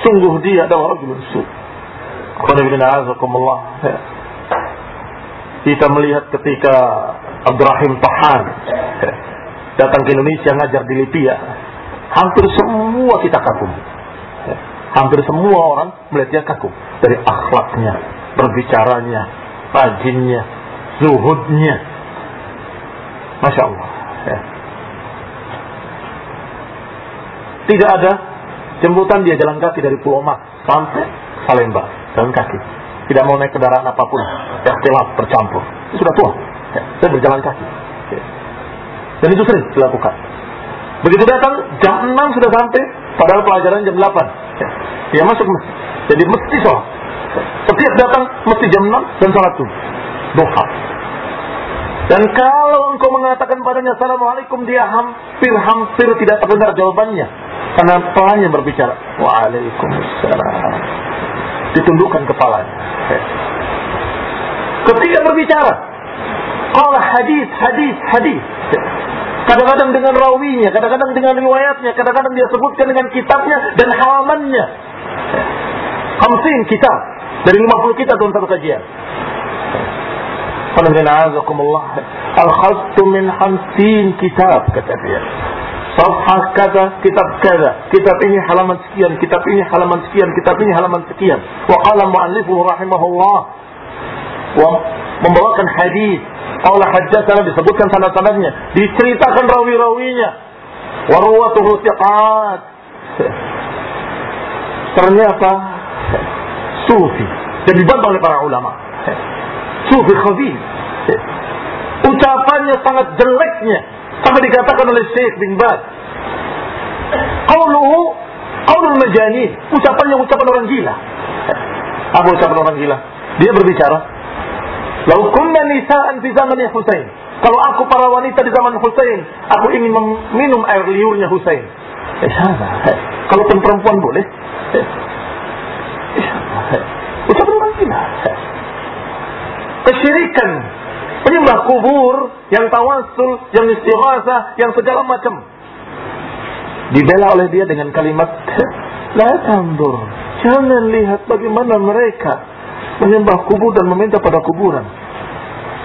Sungguh dia adalah rajulun su. Kita melihat ketika Abdurrahim Tahan datang ke Indonesia ngajar di Libya Hampir semua kita kagum. Hampir semua orang melihat dia kagum. Dari akhlaknya, berbicaranya, rajinnya, zuhudnya. Masya Allah. Ya. Tidak ada jemputan dia jalan kaki dari Pulau Mas sampai Salemba. Jalan kaki. Tidak mau naik kendaraan apa pun. Ikhtilaf, bercampur. Sudah tua. Ya. Saya berjalan kaki. Ya. Dan itu sering dilakukan. Begitu datang jam 6 sudah sampai, padahal pelajaran jam 8. Ya, dia masuk. Jadi mesti sholat. Setiap datang mesti jam 6 dan sholat tuh. Duha. Dan kalau engkau mengatakan padanya Assalamualaikum dia hampir-hampir tidak terdengar jawabannya. Karena pelannya berbicara. Waalaikumsalam. Ditundukkan kepalanya. Ya. Ketika berbicara. Kalau hadis, hadis, hadis. Kadang-kadang dengan rawinya, kadang-kadang dengan riwayatnya, kadang-kadang dia sebutkan dengan kitabnya dan halamannya. Hamsin kitab. Dari 50 kitab dalam satu kajian. Al-khastu min hamsin kitab, kata dia. Safhah kata, kitab kata. Kitab ini halaman sekian, kitab ini halaman sekian, kitab ini halaman sekian. Wa qala mu'allifu rahimahullah. Wa membawakan hadis Allah haddatsana disebutkan sanad-sanadnya, diceritakan rawi-rawinya. Warwatuhu thiqat. Ternyata sufi dan dibantah oleh para ulama. Sufi khabir. Ucapannya sangat jeleknya sampai dikatakan oleh Syekh bin Baz. Qauluhu qaulul majanin, ucapannya ucapan orang gila. Apa ucapan orang gila? Dia berbicara, Lau kunna nisa'an fi zaman Husain. Kalau aku para wanita di zaman Husain, aku ingin minum air liurnya Husain. Eh, Kalau pun perempuan boleh. Eh, Ucapan orang gila. Kesyirikan. Penyembah kubur, yang tawasul, yang istighatsah, yang segala macam. Dibela oleh dia dengan kalimat, La tambur. Jangan lihat bagaimana mereka menyembah kubur dan meminta pada kuburan.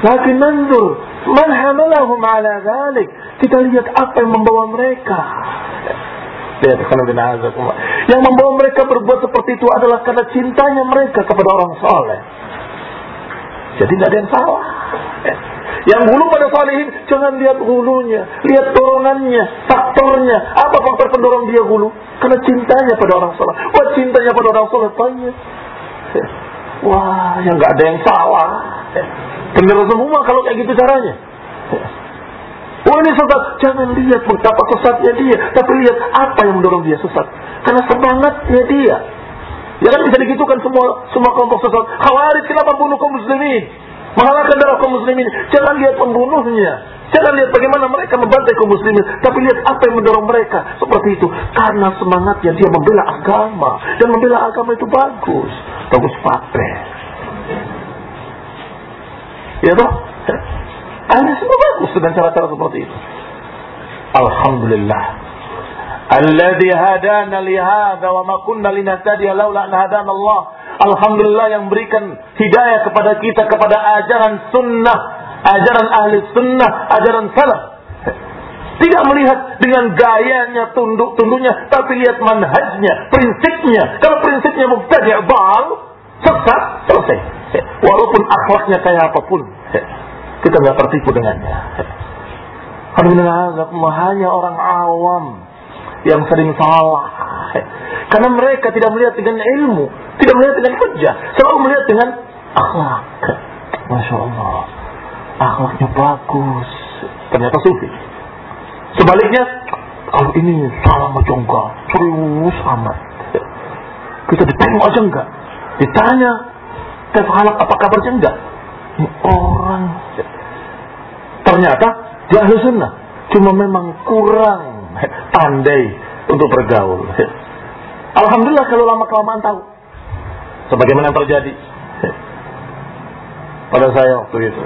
Lakin nandur, man hamalahum ala dhalik. Kita lihat apa yang membawa mereka. Yang membawa mereka berbuat seperti itu adalah karena cintanya mereka kepada orang soleh. Jadi tidak ada yang salah. Yang hulu pada salihin, jangan lihat hulunya, lihat dorongannya, faktornya. Apa faktor pendorong dia hulu? Karena cintanya pada orang soleh. Wah cintanya pada orang soleh banyak. Wah, yang nggak ada yang salah. Benar semua kalau kayak gitu caranya. Oh ini sesat, jangan lihat betapa sesatnya dia, tapi lihat apa yang mendorong dia sesat. Karena semangatnya dia. Ya kan bisa digitukan semua semua kelompok sesat. Khawarij kenapa bunuh kaum muslimin? Mengalahkan darah kaum muslimin. Jangan lihat pembunuhnya. Jangan lihat bagaimana mereka membantai kaum muslimin. Tapi lihat apa yang mendorong mereka. Seperti itu. Karena semangatnya dia membela agama. Dan membela agama itu bagus. Bagus pakai. Ya toh? Ini semua bagus dengan cara-cara seperti itu. Alhamdulillah. Alladhi hadana lihada wa ma kunna linahtadiya laula an hadana Allah. Alhamdulillah yang berikan hidayah kepada kita kepada ajaran sunnah, ajaran ahli sunnah, ajaran salaf. Tidak melihat dengan gayanya, tunduk-tunduknya, tapi lihat manhajnya, prinsipnya. Kalau prinsipnya mubtadi' bal, sesat, selesai. Walaupun akhlaknya kayak apa pun. Kita nggak tertipu dengannya. Alhamdulillah, hanya orang awam yang sering salah. Karena mereka tidak melihat dengan ilmu, tidak melihat dengan hujah, selalu melihat dengan akhlak. Masya Allah, akhlaknya bagus. Ternyata sufi. Sebaliknya, kalau ini salah macam enggak, serius amat. Kita ditengok aja enggak, ditanya, tes apa kabarnya enggak. Ini orang Ternyata di ahli sunnah. Cuma memang kurang [laughs] pandai untuk bergaul. [laughs] Alhamdulillah kalau lama kelamaan tahu. Sebagaimana yang terjadi [laughs] pada saya waktu itu.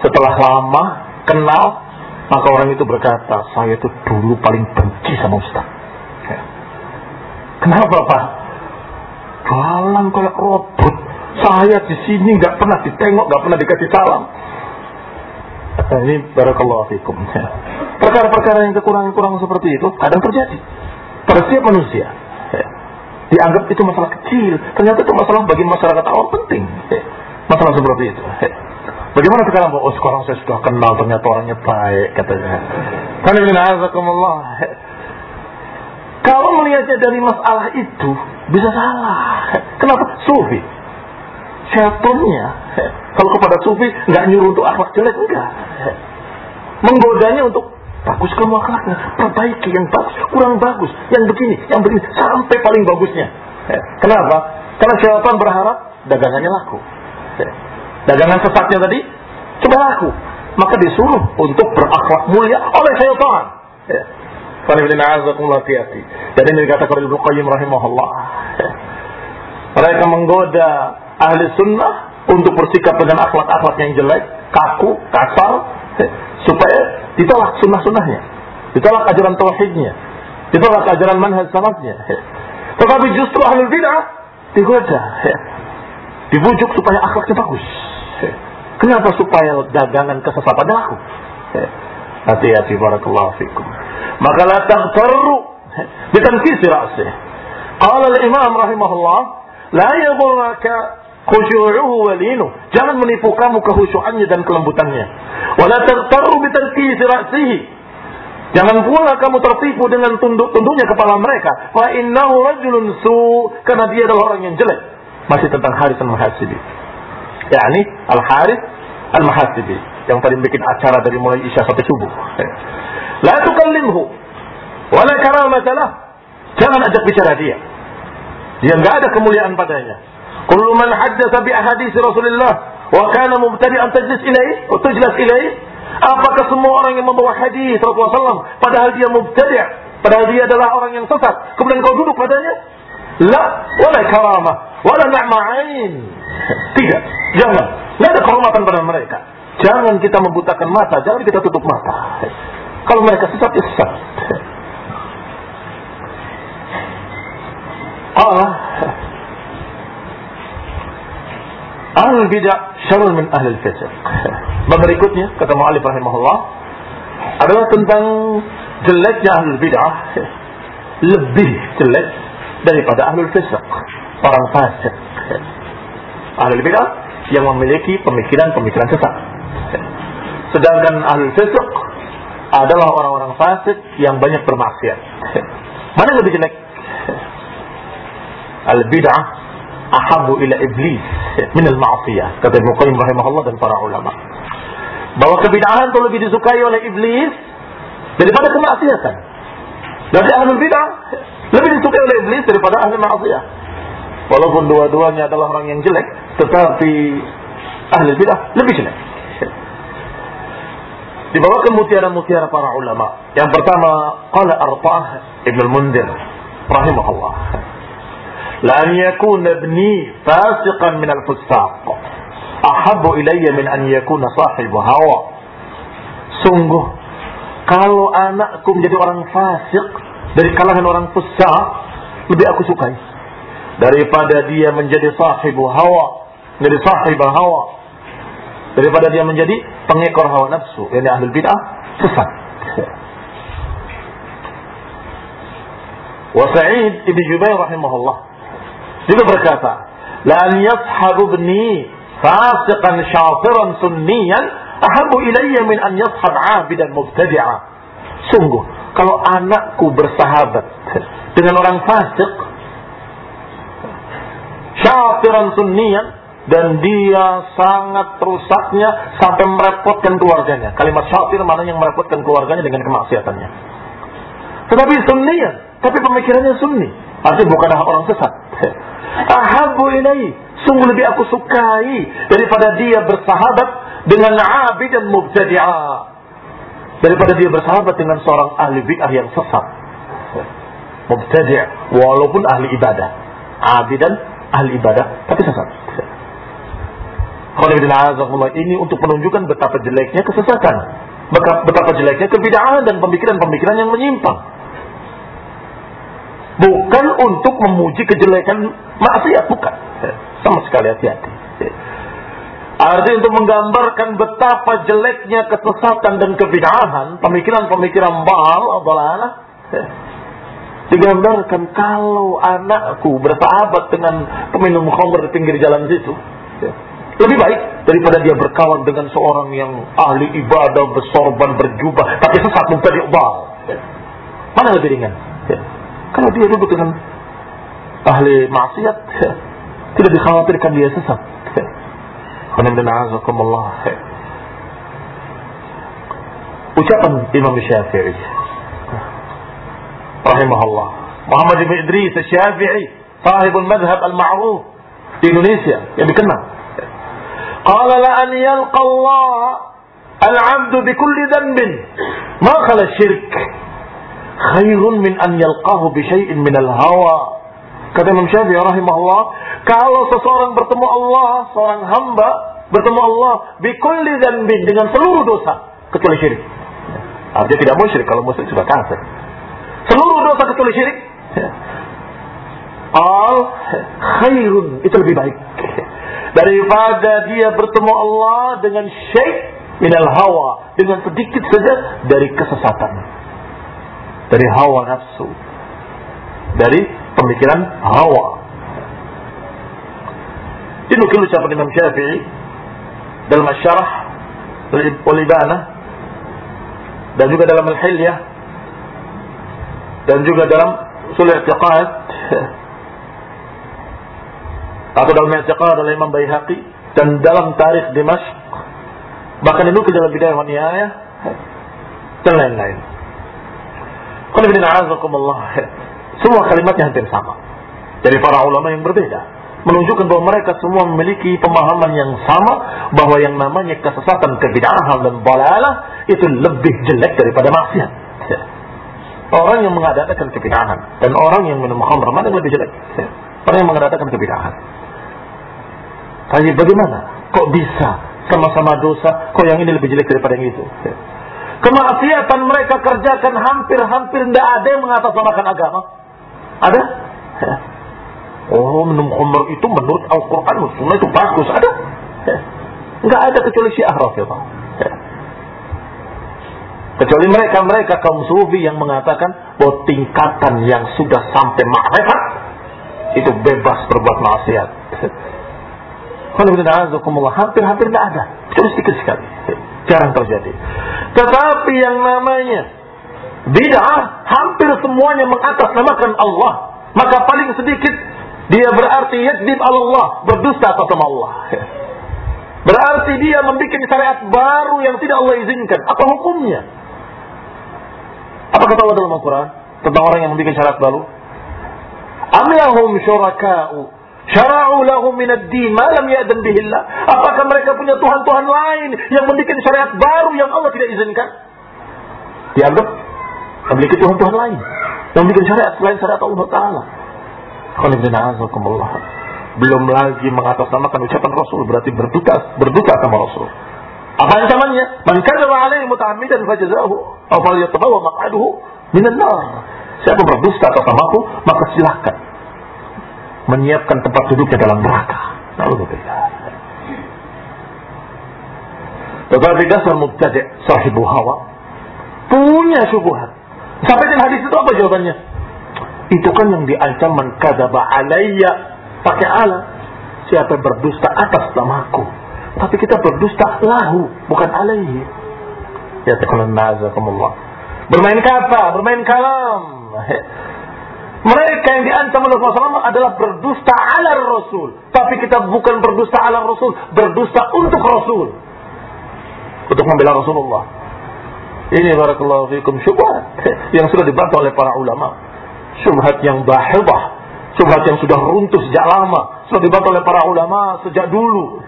Setelah lama kenal, maka orang itu berkata, saya itu dulu paling benci sama Ustaz. Kenapa Pak? Jalan kayak robot. Saya di sini nggak pernah ditengok, nggak pernah dikasih salam. Nah, ini barakallahu fikum. Perkara-perkara yang kekurangan-kekurangan seperti itu kadang terjadi pada manusia. Dianggap itu masalah kecil, ternyata itu masalah bagi masyarakat awam penting. Masalah seperti itu. Bagaimana sekarang? Oh sekarang saya sudah kenal ternyata orangnya baik katanya. Kalau melihatnya dari masalah itu bisa salah. Kenapa? Sufi syaitannya kalau kepada sufi nggak nyuruh untuk akhlak jelek enggak. Menggodanya untuk bagus kamu akhlaknya perbaiki yang bagus kurang bagus yang begini yang begini sampai paling bagusnya. Kenapa? Karena syaitan berharap dagangannya laku. Dagangan sesatnya tadi coba laku. Maka disuruh untuk berakhlak mulia oleh syaitan. Jadi ini oleh Ibnu Qayyim rahimahullah mereka menggoda ahli sunnah untuk bersikap dengan akhlak-akhlak yang jelek, kaku, kasar, supaya ditolak sunnah-sunnahnya, ditolak ajaran tauhidnya, ditolak ajaran manhaj salafnya. Tetapi justru ahli bid'ah digoda, dibujuk supaya akhlaknya bagus. Kenapa supaya dagangan kesesatan laku? Hati-hati barakallahu fikum. Maka la taghtarru bitanfisi ra'sih. Qala al-Imam rahimahullah, la yadhurraka khusyu'uhu walinu. Jangan menipu kamu kehusyuannya dan kelembutannya. Wala tartaru bitarkisi ra'sihi. Jangan pula kamu tertipu dengan tunduk-tunduknya kepala mereka. Fa innahu rajulun su karena dia adalah orang yang jelek. Masih tentang Haris al-Mahasibi. yakni Al-Haris al-Mahasibi yang tadi bikin acara dari mulai Isya sampai subuh. La tukallimhu wala karamata Jangan ajak bicara dia. Dia enggak ada kemuliaan padanya. Kullu man haddatha bi ahadits Rasulullah wa kana mubtadi'an tajlis ilaih wa tujlas ilaih apakah semua orang yang membawa hadis Rasulullah SAW padahal dia mubtadi' padahal dia adalah orang yang sesat kemudian kau duduk padanya? La wala karamah wala na'ma'ain tidak jangan. Tidak ada kehormatan pada mereka. Jangan kita membutakan mata jangan kita tutup mata. Kalau mereka sesat ya sesat Allah Al bidah syarul min fisq. Bab berikutnya kata Mu'alif rahimahullah adalah tentang jeleknya ahli bid'ah lebih jelek daripada ahlul fisq, orang fasik. Ahlul bidah yang memiliki pemikiran-pemikiran sesat. Sedangkan ahlul fisq adalah orang-orang fasik yang banyak bermaksiat. Mana lebih jelek? Al-bid'ah ahabu ila iblis min al-ma'siyah kata Ibnu Qayyim rahimahullah dan para ulama bahwa kebid'ahan itu lebih disukai oleh iblis daripada kemaksiatan. Berarti ahlul bid'ah lebih disukai oleh iblis daripada ahli maksiat. Walaupun dua-duanya adalah orang yang jelek, tetapi ahli bid'ah lebih jelek. Dibawakan mutiara-mutiara para ulama. Yang pertama, qala Arta'ah Ibn al-Mundir rahimahullah. An yakuna ibni fasiqan min al-fusaq ahabbu ilayya min an yakuna sahibu hawa. Sungguh kalau anakku menjadi orang fasik dari kalangan orang fusaq lebih aku sukai daripada dia menjadi sahibu hawa, menjadi sahibu hawa. Daripada dia menjadi pengekor hawa nafsu, yang ahli bid'ah sesat. Wa Sa'id ibn Jubair rahimahullah juga berkata, "La an yashabu ibni fasiqan syafiran sunniyan ahabu ilayya min an yashab abidan mubtadi'a. Sungguh, kalau anakku bersahabat dengan orang fasik syafiran sunniyan dan dia sangat rusaknya sampai merepotkan keluarganya. Kalimat syafir mana yang merepotkan keluarganya dengan kemaksiatannya. Tetapi sunniyan, tapi pemikirannya sunni. Artinya bukanlah orang sesat. Ahabu ilaih Sungguh lebih aku sukai daripada dia bersahabat dengan abid dan mubtadi'ah. Daripada dia bersahabat dengan seorang ahli bid'ah yang sesat. Mubtadi' walaupun ahli ibadah. Abid dan ahli ibadah tapi sesat. Ini untuk menunjukkan betapa jeleknya kesesatan. Betapa jeleknya kebidaan dan pemikiran-pemikiran yang menyimpang. Bukan untuk memuji kejelekan maksiat, bukan. Sama sekali hati-hati. Artinya untuk menggambarkan betapa jeleknya kesesatan dan kebid'ahan, pemikiran-pemikiran baal, abalalah, digambarkan kalau anakku bersahabat dengan peminum khamr di pinggir jalan situ, lebih baik daripada dia berkawan dengan seorang yang ahli ibadah, bersorban, berjubah, tapi sesat mubtadi' baal. Mana lebih ringan? Kalau dia duduk dengan ahli maksiat, tidak dikhawatirkan dia sesat. Ucapan Imam Syafi'i rahimahullah Muhammad bin Idris Syafi'i sahibul madhab al-ma'ruf di Indonesia yang dikenal qala la an yalqa Allah al-'abdu bi kulli dhanbin khairun min an yalqahu bi syai'in min al-hawa Kata Imam Syafi'i rahimahullah, kalau seseorang bertemu Allah, seorang hamba bertemu Allah bikulli dzanbin dengan seluruh dosa kecuali syirik. Artinya tidak musyrik kalau musyrik sudah kafir. Seluruh dosa kecuali syirik. Al khairun itu lebih baik daripada dia bertemu Allah dengan syekh minal hawa dengan sedikit saja dari kesesatan dari hawa nafsu. Dari pemikiran hawa. Dinukil ucapan Imam Syafi'i. Dalam syarah Walibana dan juga dalam Al-Hilyah. Dan juga dalam Sul I'tiqad. [laughs] Atau dalam I'tiqad oleh Imam Baihaqi. Dan dalam Tarikh Dimashq. Bahkan dinukil dalam Bidayah wa dan lain-lain. Semua kalimatnya hampir sama. Dari para ulama yang berbeda. Menunjukkan bahwa mereka semua memiliki pemahaman yang sama bahwa yang namanya kesesatan, kebid'ahan dan balalah itu lebih jelek daripada maksiat. Orang yang mengadakan kebid'ahan dan orang yang minum khamr mana lebih jelek? Orang yang mengadakan kebid'ahan. Tapi bagaimana? Kok bisa sama-sama dosa? Kok yang ini lebih jelek daripada yang itu? Kemaksiatan mereka kerjakan hampir-hampir tidak ada yang mengatasnamakan agama. Ada? [laughs] Oh, minum khamr itu menurut Al-Quran, Sunnah itu bagus. Ada? [laughs] Enggak ada kecuali Syiah Rafidah. Ya. [laughs] Kecuali mereka-mereka kaum sufi yang mengatakan bahwa tingkatan yang sudah sampai makrifat itu bebas berbuat maksiat. Hampir-hampir tidak ada. Terus sedikit sekali. Jarang terjadi. Tetapi yang namanya bid'ah hampir semuanya mengatasnamakan Allah. Maka paling sedikit dia berarti yakdib Allah, berdusta atas nama Allah. Berarti dia membuat syariat baru yang tidak Allah izinkan. Apa hukumnya? Apa kata Allah dalam Al-Quran tentang orang yang membuat syariat baru? Am lahum syuraka'u syara'u lahum min ad-din ma lam ya'dan. Apakah mereka punya tuhan-tuhan lain yang membuat syariat baru yang Allah tidak izinkan? Dianggap memiliki tuhan-tuhan lain yang membuat syariat selain syariat Allah Taala. Belum lagi mengatasnamakan ucapan Rasul berarti berduka berduka sama Rasul. Apa ancamannya? Man kadzaba alaihi muta'ammidan fajazahu aw falyatabawa maq'aduhu minan nar. Siapa berdusta atas namaku, maka silahkan menyiapkan tempat duduknya dalam neraka. Tetapi dasar mubtadi' sahibu hawa punya syubhat. Sampai dengan hadis itu apa jawabannya? Itu kan yang diancam man kadzaba alayya pakai ala. Siapa yang berdusta atas namaku. Tapi kita berdusta lahu, bukan alaihi. Ya taqulun nazakumullah. Bermain kata, bermain kalam. [laughs] Mereka yang diancam oleh Rasulullah adalah berdusta ala Rasul. Tapi kita bukan berdusta ala Rasul, berdusta untuk Rasul. Untuk membela Rasulullah. Ini barakallahu fikum syubhat [laughs] yang sudah dibantah oleh para ulama. Syubhat yang bahidah, syubhat yang sudah runtuh sejak lama, sudah dibantah oleh para ulama sejak dulu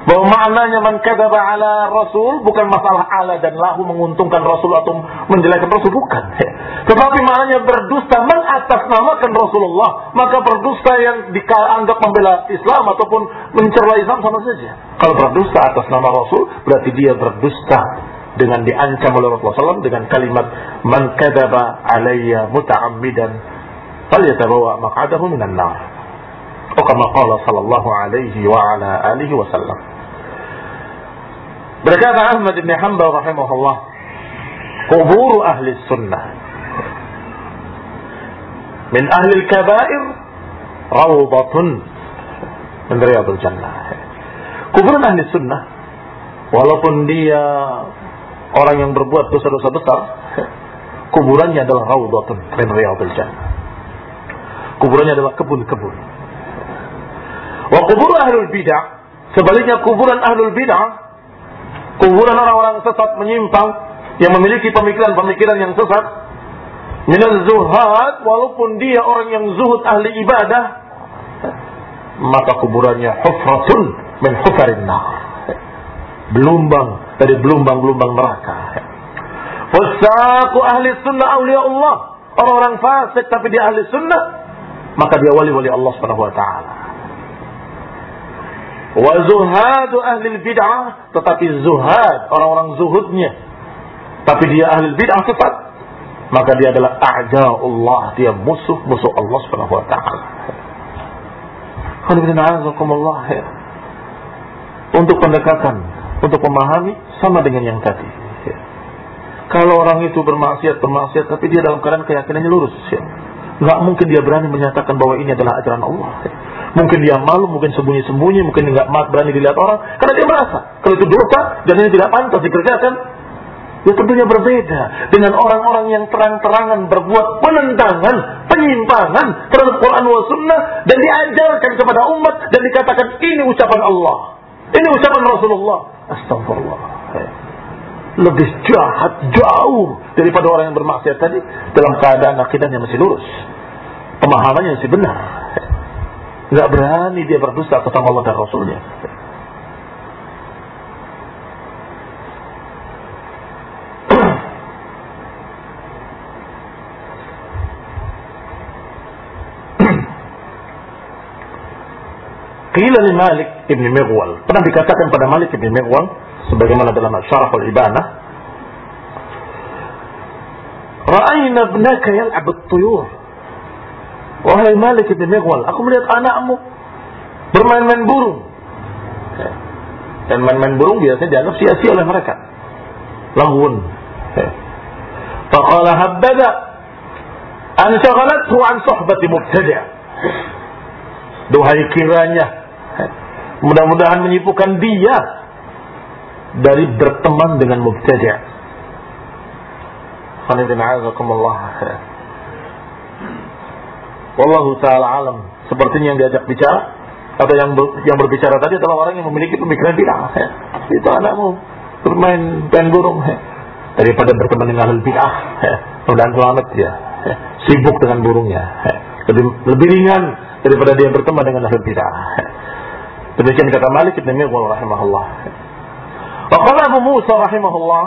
bahwa maknanya man kadzaba ala rasul bukan masalah ala dan lahu menguntungkan rasul atau menjelekkan rasul bukan. [laughs] Tetapi maknanya berdusta mengatasnamakan Rasulullah maka berdusta yang dianggap membela Islam ataupun mencela Islam sama saja. Kalau berdusta atas nama rasul berarti dia berdusta dengan diancam oleh Rasulullah SAW dengan kalimat man kadzaba alayya muta'ammidan falyatabawa maq'adahu minan nar atau kama qala alaihi wasallam Berkata Ahmad bin Hanbal rahimahullah, kubur ahli sunnah min ahli kabair rawdatun min riyadul jannah. Kuburan ahli sunnah walaupun dia orang yang berbuat dosa-dosa besar, kuburannya adalah rawdatun min riyadul jannah. Kuburannya adalah kebun-kebun. Wa kubur ahlul bid'ah. Sebaliknya kuburan ahlul bid'ah kuburan orang-orang sesat menyimpang yang memiliki pemikiran-pemikiran yang sesat. Minal zuhad walaupun dia orang yang zuhud ahli ibadah maka kuburannya hufratun min hufarin belumbang dari belumbang-belumbang neraka. Fusaku ahli sunnah awliya Allah. Orang-orang fasik tapi dia ahli sunnah maka dia wali-wali Allah subhanahu wa ta'ala Wa zuhadu ahli bid'ah, tetapi zuhad orang-orang zuhudnya, tapi dia ahli bid'ah sesat, maka dia adalah Allah, dia musuh-musuh Allah Subhanahu wa taala. Ya. Untuk pendekatan, untuk memahami sama dengan yang tadi. Ya. Kalau orang itu bermaksiat, bermaksiat, tapi dia dalam keadaan keyakinannya lurus. Ya. Nggak mungkin dia berani menyatakan bahwa ini adalah ajaran Allah. Mungkin dia malu, mungkin sembunyi-sembunyi, mungkin nggak berani dilihat orang, karena dia merasa kalau itu dosa dan ini tidak pantas dikerjakan. Ya tentunya berbeda dengan orang-orang yang terang-terangan berbuat penentangan, penyimpangan terhadap Quran wa Sunnah dan diajarkan kepada umat dan dikatakan ini ucapan Allah, ini ucapan Rasulullah. Astagfirullah. Lebih jahat jauh daripada orang yang bermaksiat tadi dalam keadaan akidahnya masih lurus, pemahamannya masih benar. Nggak berani dia berdusta atas Allah dan Rasulnya. Qila li Malik ibn Mighwal. Pernah dikatakan pada Malik ibn Mighwal sebagaimana dalam Syarah al-Ibanah, "Ra'ayna ibnaka yal'ab at-tuyur." Wahai Malik bin Mighwal, aku melihat anakmu bermain-main burung. Dan main-main burung biasanya dianggap sia-sia oleh mereka. Lahun. Faqala habbada an syaghalathu an suhbati mubtadi'. Duhai kiranya mudah-mudahan menyibukkan dia dari berteman dengan mubtadi'. Wallahu taala alam. Sepertinya yang diajak bicara atau yang ber, yang berbicara tadi adalah orang yang memiliki pemikiran bid'ah. Itu anakmu bermain dan burung daripada berteman dengan ahli bid'ah. Mudah-mudahan selamat ya. Sibuk dengan burungnya. Lebih, lebih ringan daripada dia berteman dengan ahli bid'ah. Demikian kata Malik bin Mirwal rahimahullah. Wa qala Abu Musa rahimahullah.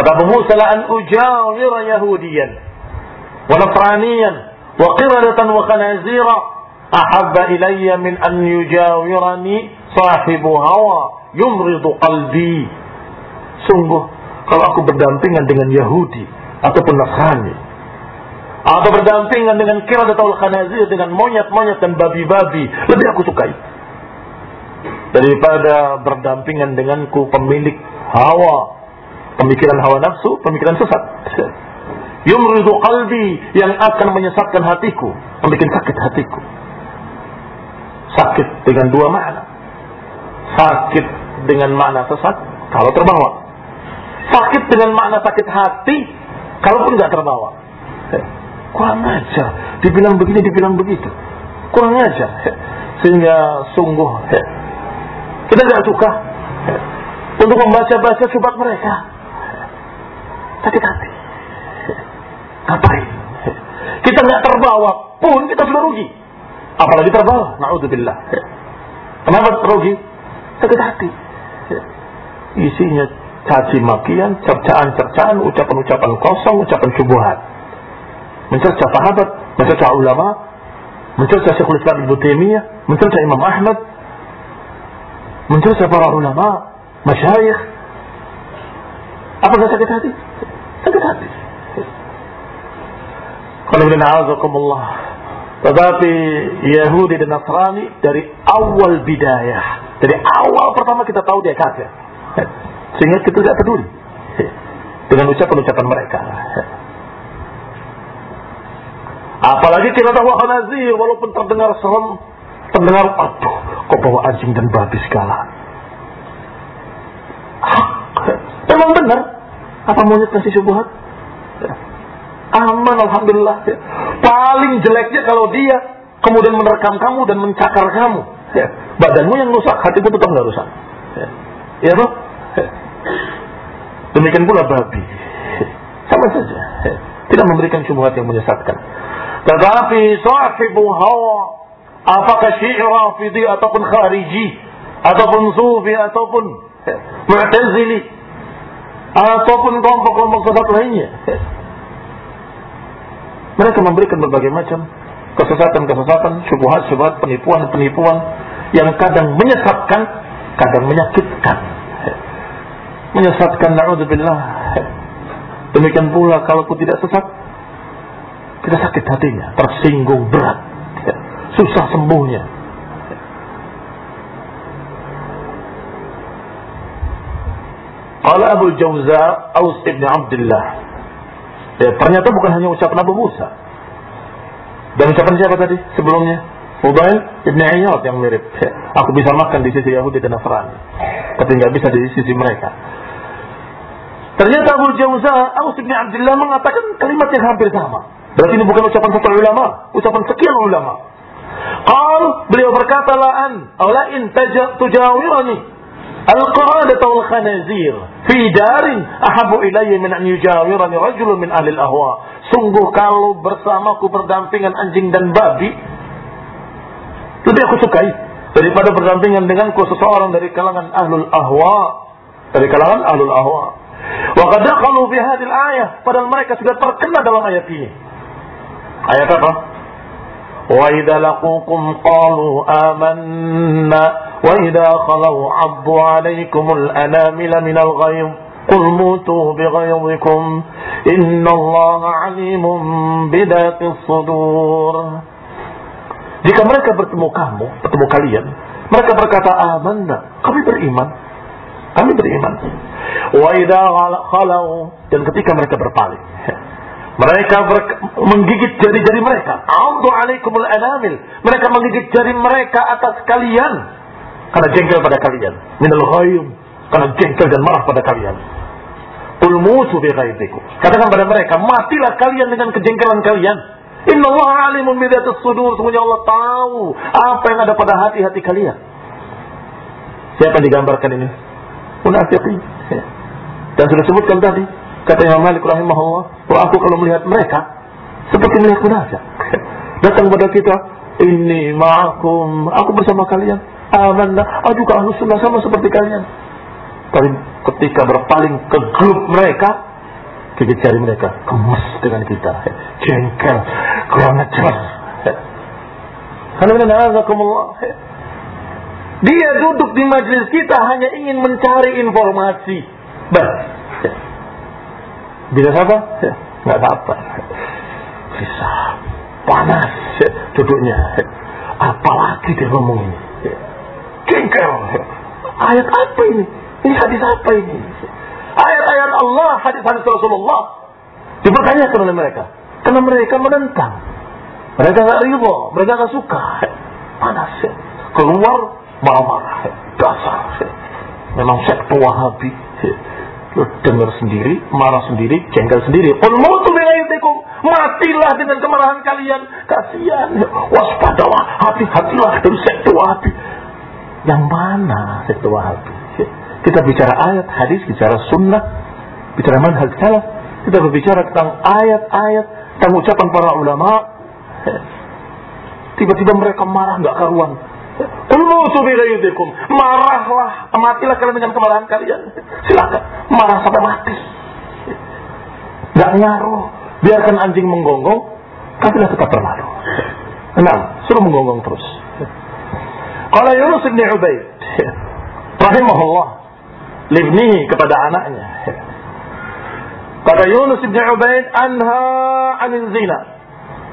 Kata Abu Musa la an ujawira yahudiyan qiradatan wa khanazira ahabba ilayya min an yujawirani sahibu hawa. Yumridu qalbi. Sungguh kalau aku berdampingan dengan Yahudi ataupun Nasrani atau berdampingan dengan kirat atau khanazir dengan monyet-monyet dan babi-babi lebih aku sukai. Daripada berdampingan denganku pemilik hawa pemikiran hawa nafsu pemikiran sesat yumridu qalbi yang akan menyesatkan hatiku membuat sakit hatiku. Sakit dengan dua makna. Sakit dengan makna sesat kalau terbawa. Sakit dengan makna sakit hati kalaupun nggak terbawa. Kurang ajar. Dibilang begini dibilang begitu. Kurang ajar. Sehingga sungguh kita nggak suka untuk membaca-baca subat mereka. Sakit hati ngapain? Kita nggak terbawa pun kita sudah rugi. Apalagi terbawa. Naudzubillah. Kenapa rugi? Sakit hati. Isinya caci makian cercaan-cercaan ucapan-ucapan kosong ucapan syubhat. Mencerca sahabat, mencerca ulama, mencerca Syekhul Islam Ibnu Taimiyah, mencerca Imam Ahmad, mencerca para ulama, masyayikh. Apa nggak sakit hati? Sakit hati. Allah. Tetapi Yahudi dan Nasrani dari awal bidayah, dari awal pertama kita tahu dia kafir. Sehingga kita tidak peduli dengan ucapan-ucapan mereka. Apalagi kita tahu khanazir walaupun terdengar serem, terdengar aduh, kok bawa anjing dan babi segala. Memang benar. Apa monyet kasih syubhat? Ya. Aman Alhamdulillah. Ya. Paling jeleknya kalau dia kemudian menerkam kamu dan mencakar kamu. Ya. Badanmu yang rusak, hatimu tetap nggak rusak. Ya, ya toh? Ya. Demikian pula babi. Sama saja. Ya. Tidak memberikan syubhat yang menyesatkan. Tetapi sahibu hawa apakah syi'i rafidi ataupun khariji ataupun sufi ataupun mu'tazili ataupun kelompok-kelompok sesat lainnya. Mereka memberikan berbagai macam kesesatan-kesesatan, syubhat-syubhat, penipuan-penipuan yang kadang menyesatkan, kadang menyakitkan. Menyesatkan na'udzubillah. Demikian pula kalau tidak sesat, kita sakit hatinya, tersinggung berat, susah sembuhnya. Qala Abu Jauza Aus ibn Abdullah. Ya, ternyata bukan hanya ucapan Abu Musa. Dan ucapan siapa tadi sebelumnya? Fudail ibn Iyad yang mirip. Ya, [laughs] aku bisa makan di sisi Yahudi dan Nasrani. Tapi nggak bisa di sisi mereka. Ternyata Abu Jauza Aus ibn Abdullah mengatakan kalimat yang hampir sama. Berarti ini bukan ucapan satu ulama, ucapan sekian ulama. Qal beliau berkata la'an aw la'in tujawirani wal khanazir fi darin ahabu ilayya min an yujawirani rajulun min al-ahwa. Sungguh kalau bersamaku berdampingan anjing dan babi lebih aku sukai daripada berdampingan denganku seseorang dari kalangan ahlul ahwa dari kalangan ahlul ahwa. Wa qad dakhalu fi al-ayah padahal mereka sudah terkena dalam ayat ini. Ayat apa? Wa idza laqukum qalu amanna wa idza khalu 'addu 'alaykumul anamila minal ghayb qul mutu bighayzikum innallaha 'alimun bidatis sudur Jika mereka bertemu kamu, bertemu kalian, mereka berkata amanna, kami beriman. Kami beriman. Wa idza khalau dan ketika mereka berpaling Mereka menggigit jari-jari mereka. Audu alaikumul anamil. Mereka menggigit jari mereka atas kalian. Karena jengkel pada kalian. Minal ghayyum. Karena jengkel dan marah pada kalian. Qul mutu bi Katakan pada mereka, matilah kalian dengan kejengkelan kalian. Inna Allah alimun bidatus sudur. Semuanya Allah tahu apa yang ada pada hati-hati kalian. Siapa yang digambarkan ini? Munafiqin. Dan sudah sebutkan tadi, kata Imam Malik rahimahullah, bahwa aku kalau melihat mereka seperti melihat munafik. [laughs] Datang pada kita, ini ma'akum, aku bersama kalian. Amanah, aku juga ahlu sunnah sama seperti kalian. Tapi ketika berpaling ke grup mereka, gigit jari mereka. Kemas dengan kita. Jengkel kurang ajar dia duduk di majelis kita hanya ingin mencari informasi. Bas bila apa nggak apa bisa. Panas duduknya. Apalagi dia ngomong ini jengkel ayat apa ini ini hadis apa ini Ayat-ayat Allah, hadis-hadis Rasulullah dipertanyakan oleh mereka. Karena mereka menentang. Mereka nggak riba, mereka nggak suka. Panas. Keluar marah-marah. Dasar. Memang sekte Wahabi. Lu dengar sendiri, marah sendiri, jengkel sendiri. Qul mutu Matilah dengan kemarahan kalian. Kasihan. Waspadalah, hati-hatilah dari sekte Wahabi. Yang mana sekte Wahabi? Kita bicara ayat, hadis, bicara sunnah, bicara manhaj salaf. Kita berbicara tentang ayat-ayat, tentang ucapan para ulama. Tiba-tiba mereka marah nggak karuan. Marahlah, matilah kalian dengan kemarahan kalian. Silakan, marah sampai mati. Gak nyaruh, biarkan anjing menggonggong, kafilah tetap berlalu. Nah, suruh menggonggong terus. Kalau Yunus bin Ubaid, rahimahullah, libnihi kepada anaknya. Kata Yunus bin Ubaid, anha anil zina,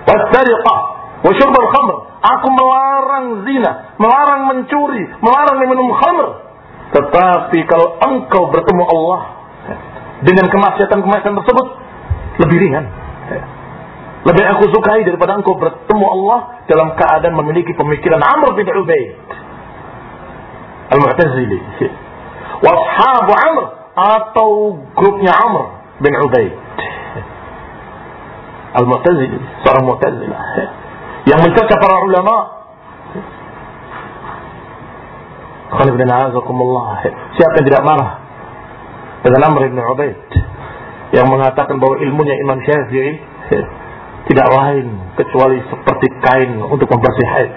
wasariqah, wa syurbal khamr. Aku melarang zina, melarang mencuri, melarang minum khamr. Tetapi kalau engkau bertemu Allah dengan kemaksiatan-kemaksiatan tersebut, lebih ringan. Lebih aku sukai daripada engkau bertemu Allah dalam keadaan memiliki pemikiran Amr bin Ubaid. Al-Mu'tazili washabu Amr atau grupnya Amr bin Ubaid. Al-Mu'tazili, seorang Mu'tazilah yang mencerca para ulama. Siapa yang tidak marah dengan Amr bin Ubaid yang mengatakan bahwa ilmunya Imam Syafi'i tidak lain kecuali seperti kain untuk membersih haid,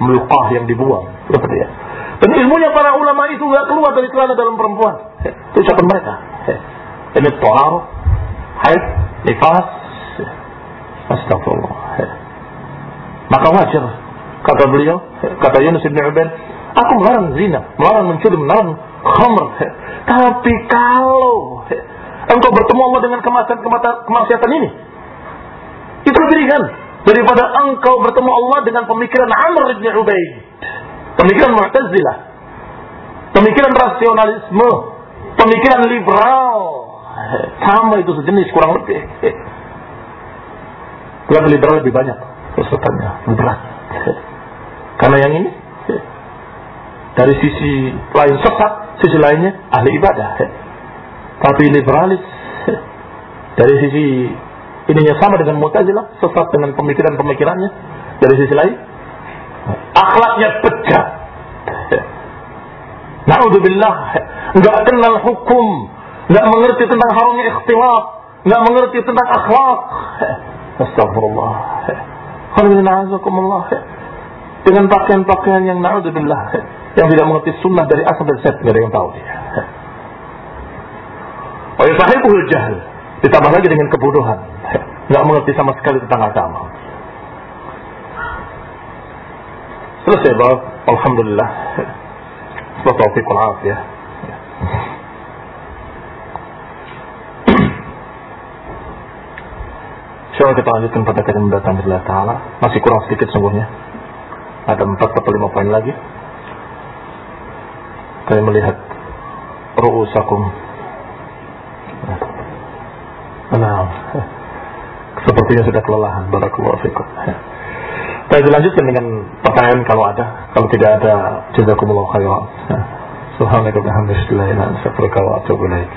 melukah yang dibuang, seperti ya. Dan ilmunya para ulama itu nggak keluar dari celana dalam perempuan. Itu ucapan mereka. Ini tohar, haid, nifas. Astagfirullah. Maka wajar kata beliau, kata Yunus bin Ubaid, aku melarang zina, melarang mencuri, melarang khamr. Tapi kalau engkau bertemu Allah dengan kemaksiatan ini, ringan daripada engkau bertemu Allah dengan pemikiran Amr bin Ubaid. Pemikiran Mu'tazilah. Pemikiran rasionalisme. Pemikiran liberal. [laughs] Sama itu sejenis kurang lebih. [laughs] Yang liberal lebih banyak pesertanya, lebih berat. [laughs] Karena yang ini dari sisi lain sesat, sisi lainnya ahli ibadah. Tapi liberalis dari sisi ininya sama dengan Mu'tazilah, sesat dengan pemikiran-pemikirannya. Dari sisi lain akhlaknya bejat. Naudzubillah, enggak kenal hukum, enggak mengerti tentang haramnya ikhtilaf, enggak mengerti tentang akhlak. Astagfirullah. Dengan pakaian-pakaian yang naudzubillah, yang tidak mengerti sunnah dari asal dan set, enggak ada yang tahu dia. Wa yusahibuhul jahl, ditambah lagi dengan kebodohan, enggak mengerti sama sekali tentang agama. Selesai bab. Alhamdulillah. Semoga taufik wal afiyah. Coba kita lanjutkan pada kali mendatang bila ta'ala Masih kurang sedikit sungguhnya Ada empat atau lima poin lagi Kami melihat Ru'usakum Nah Sepertinya sudah kelelahan. Barakallahu fikum. Ya. Baik, dilanjutkan dengan pertanyaan kalau ada. Kalau tidak ada, jazakumullah khairan. Subhanallah wa bihamdihi, wa atubu ilaik.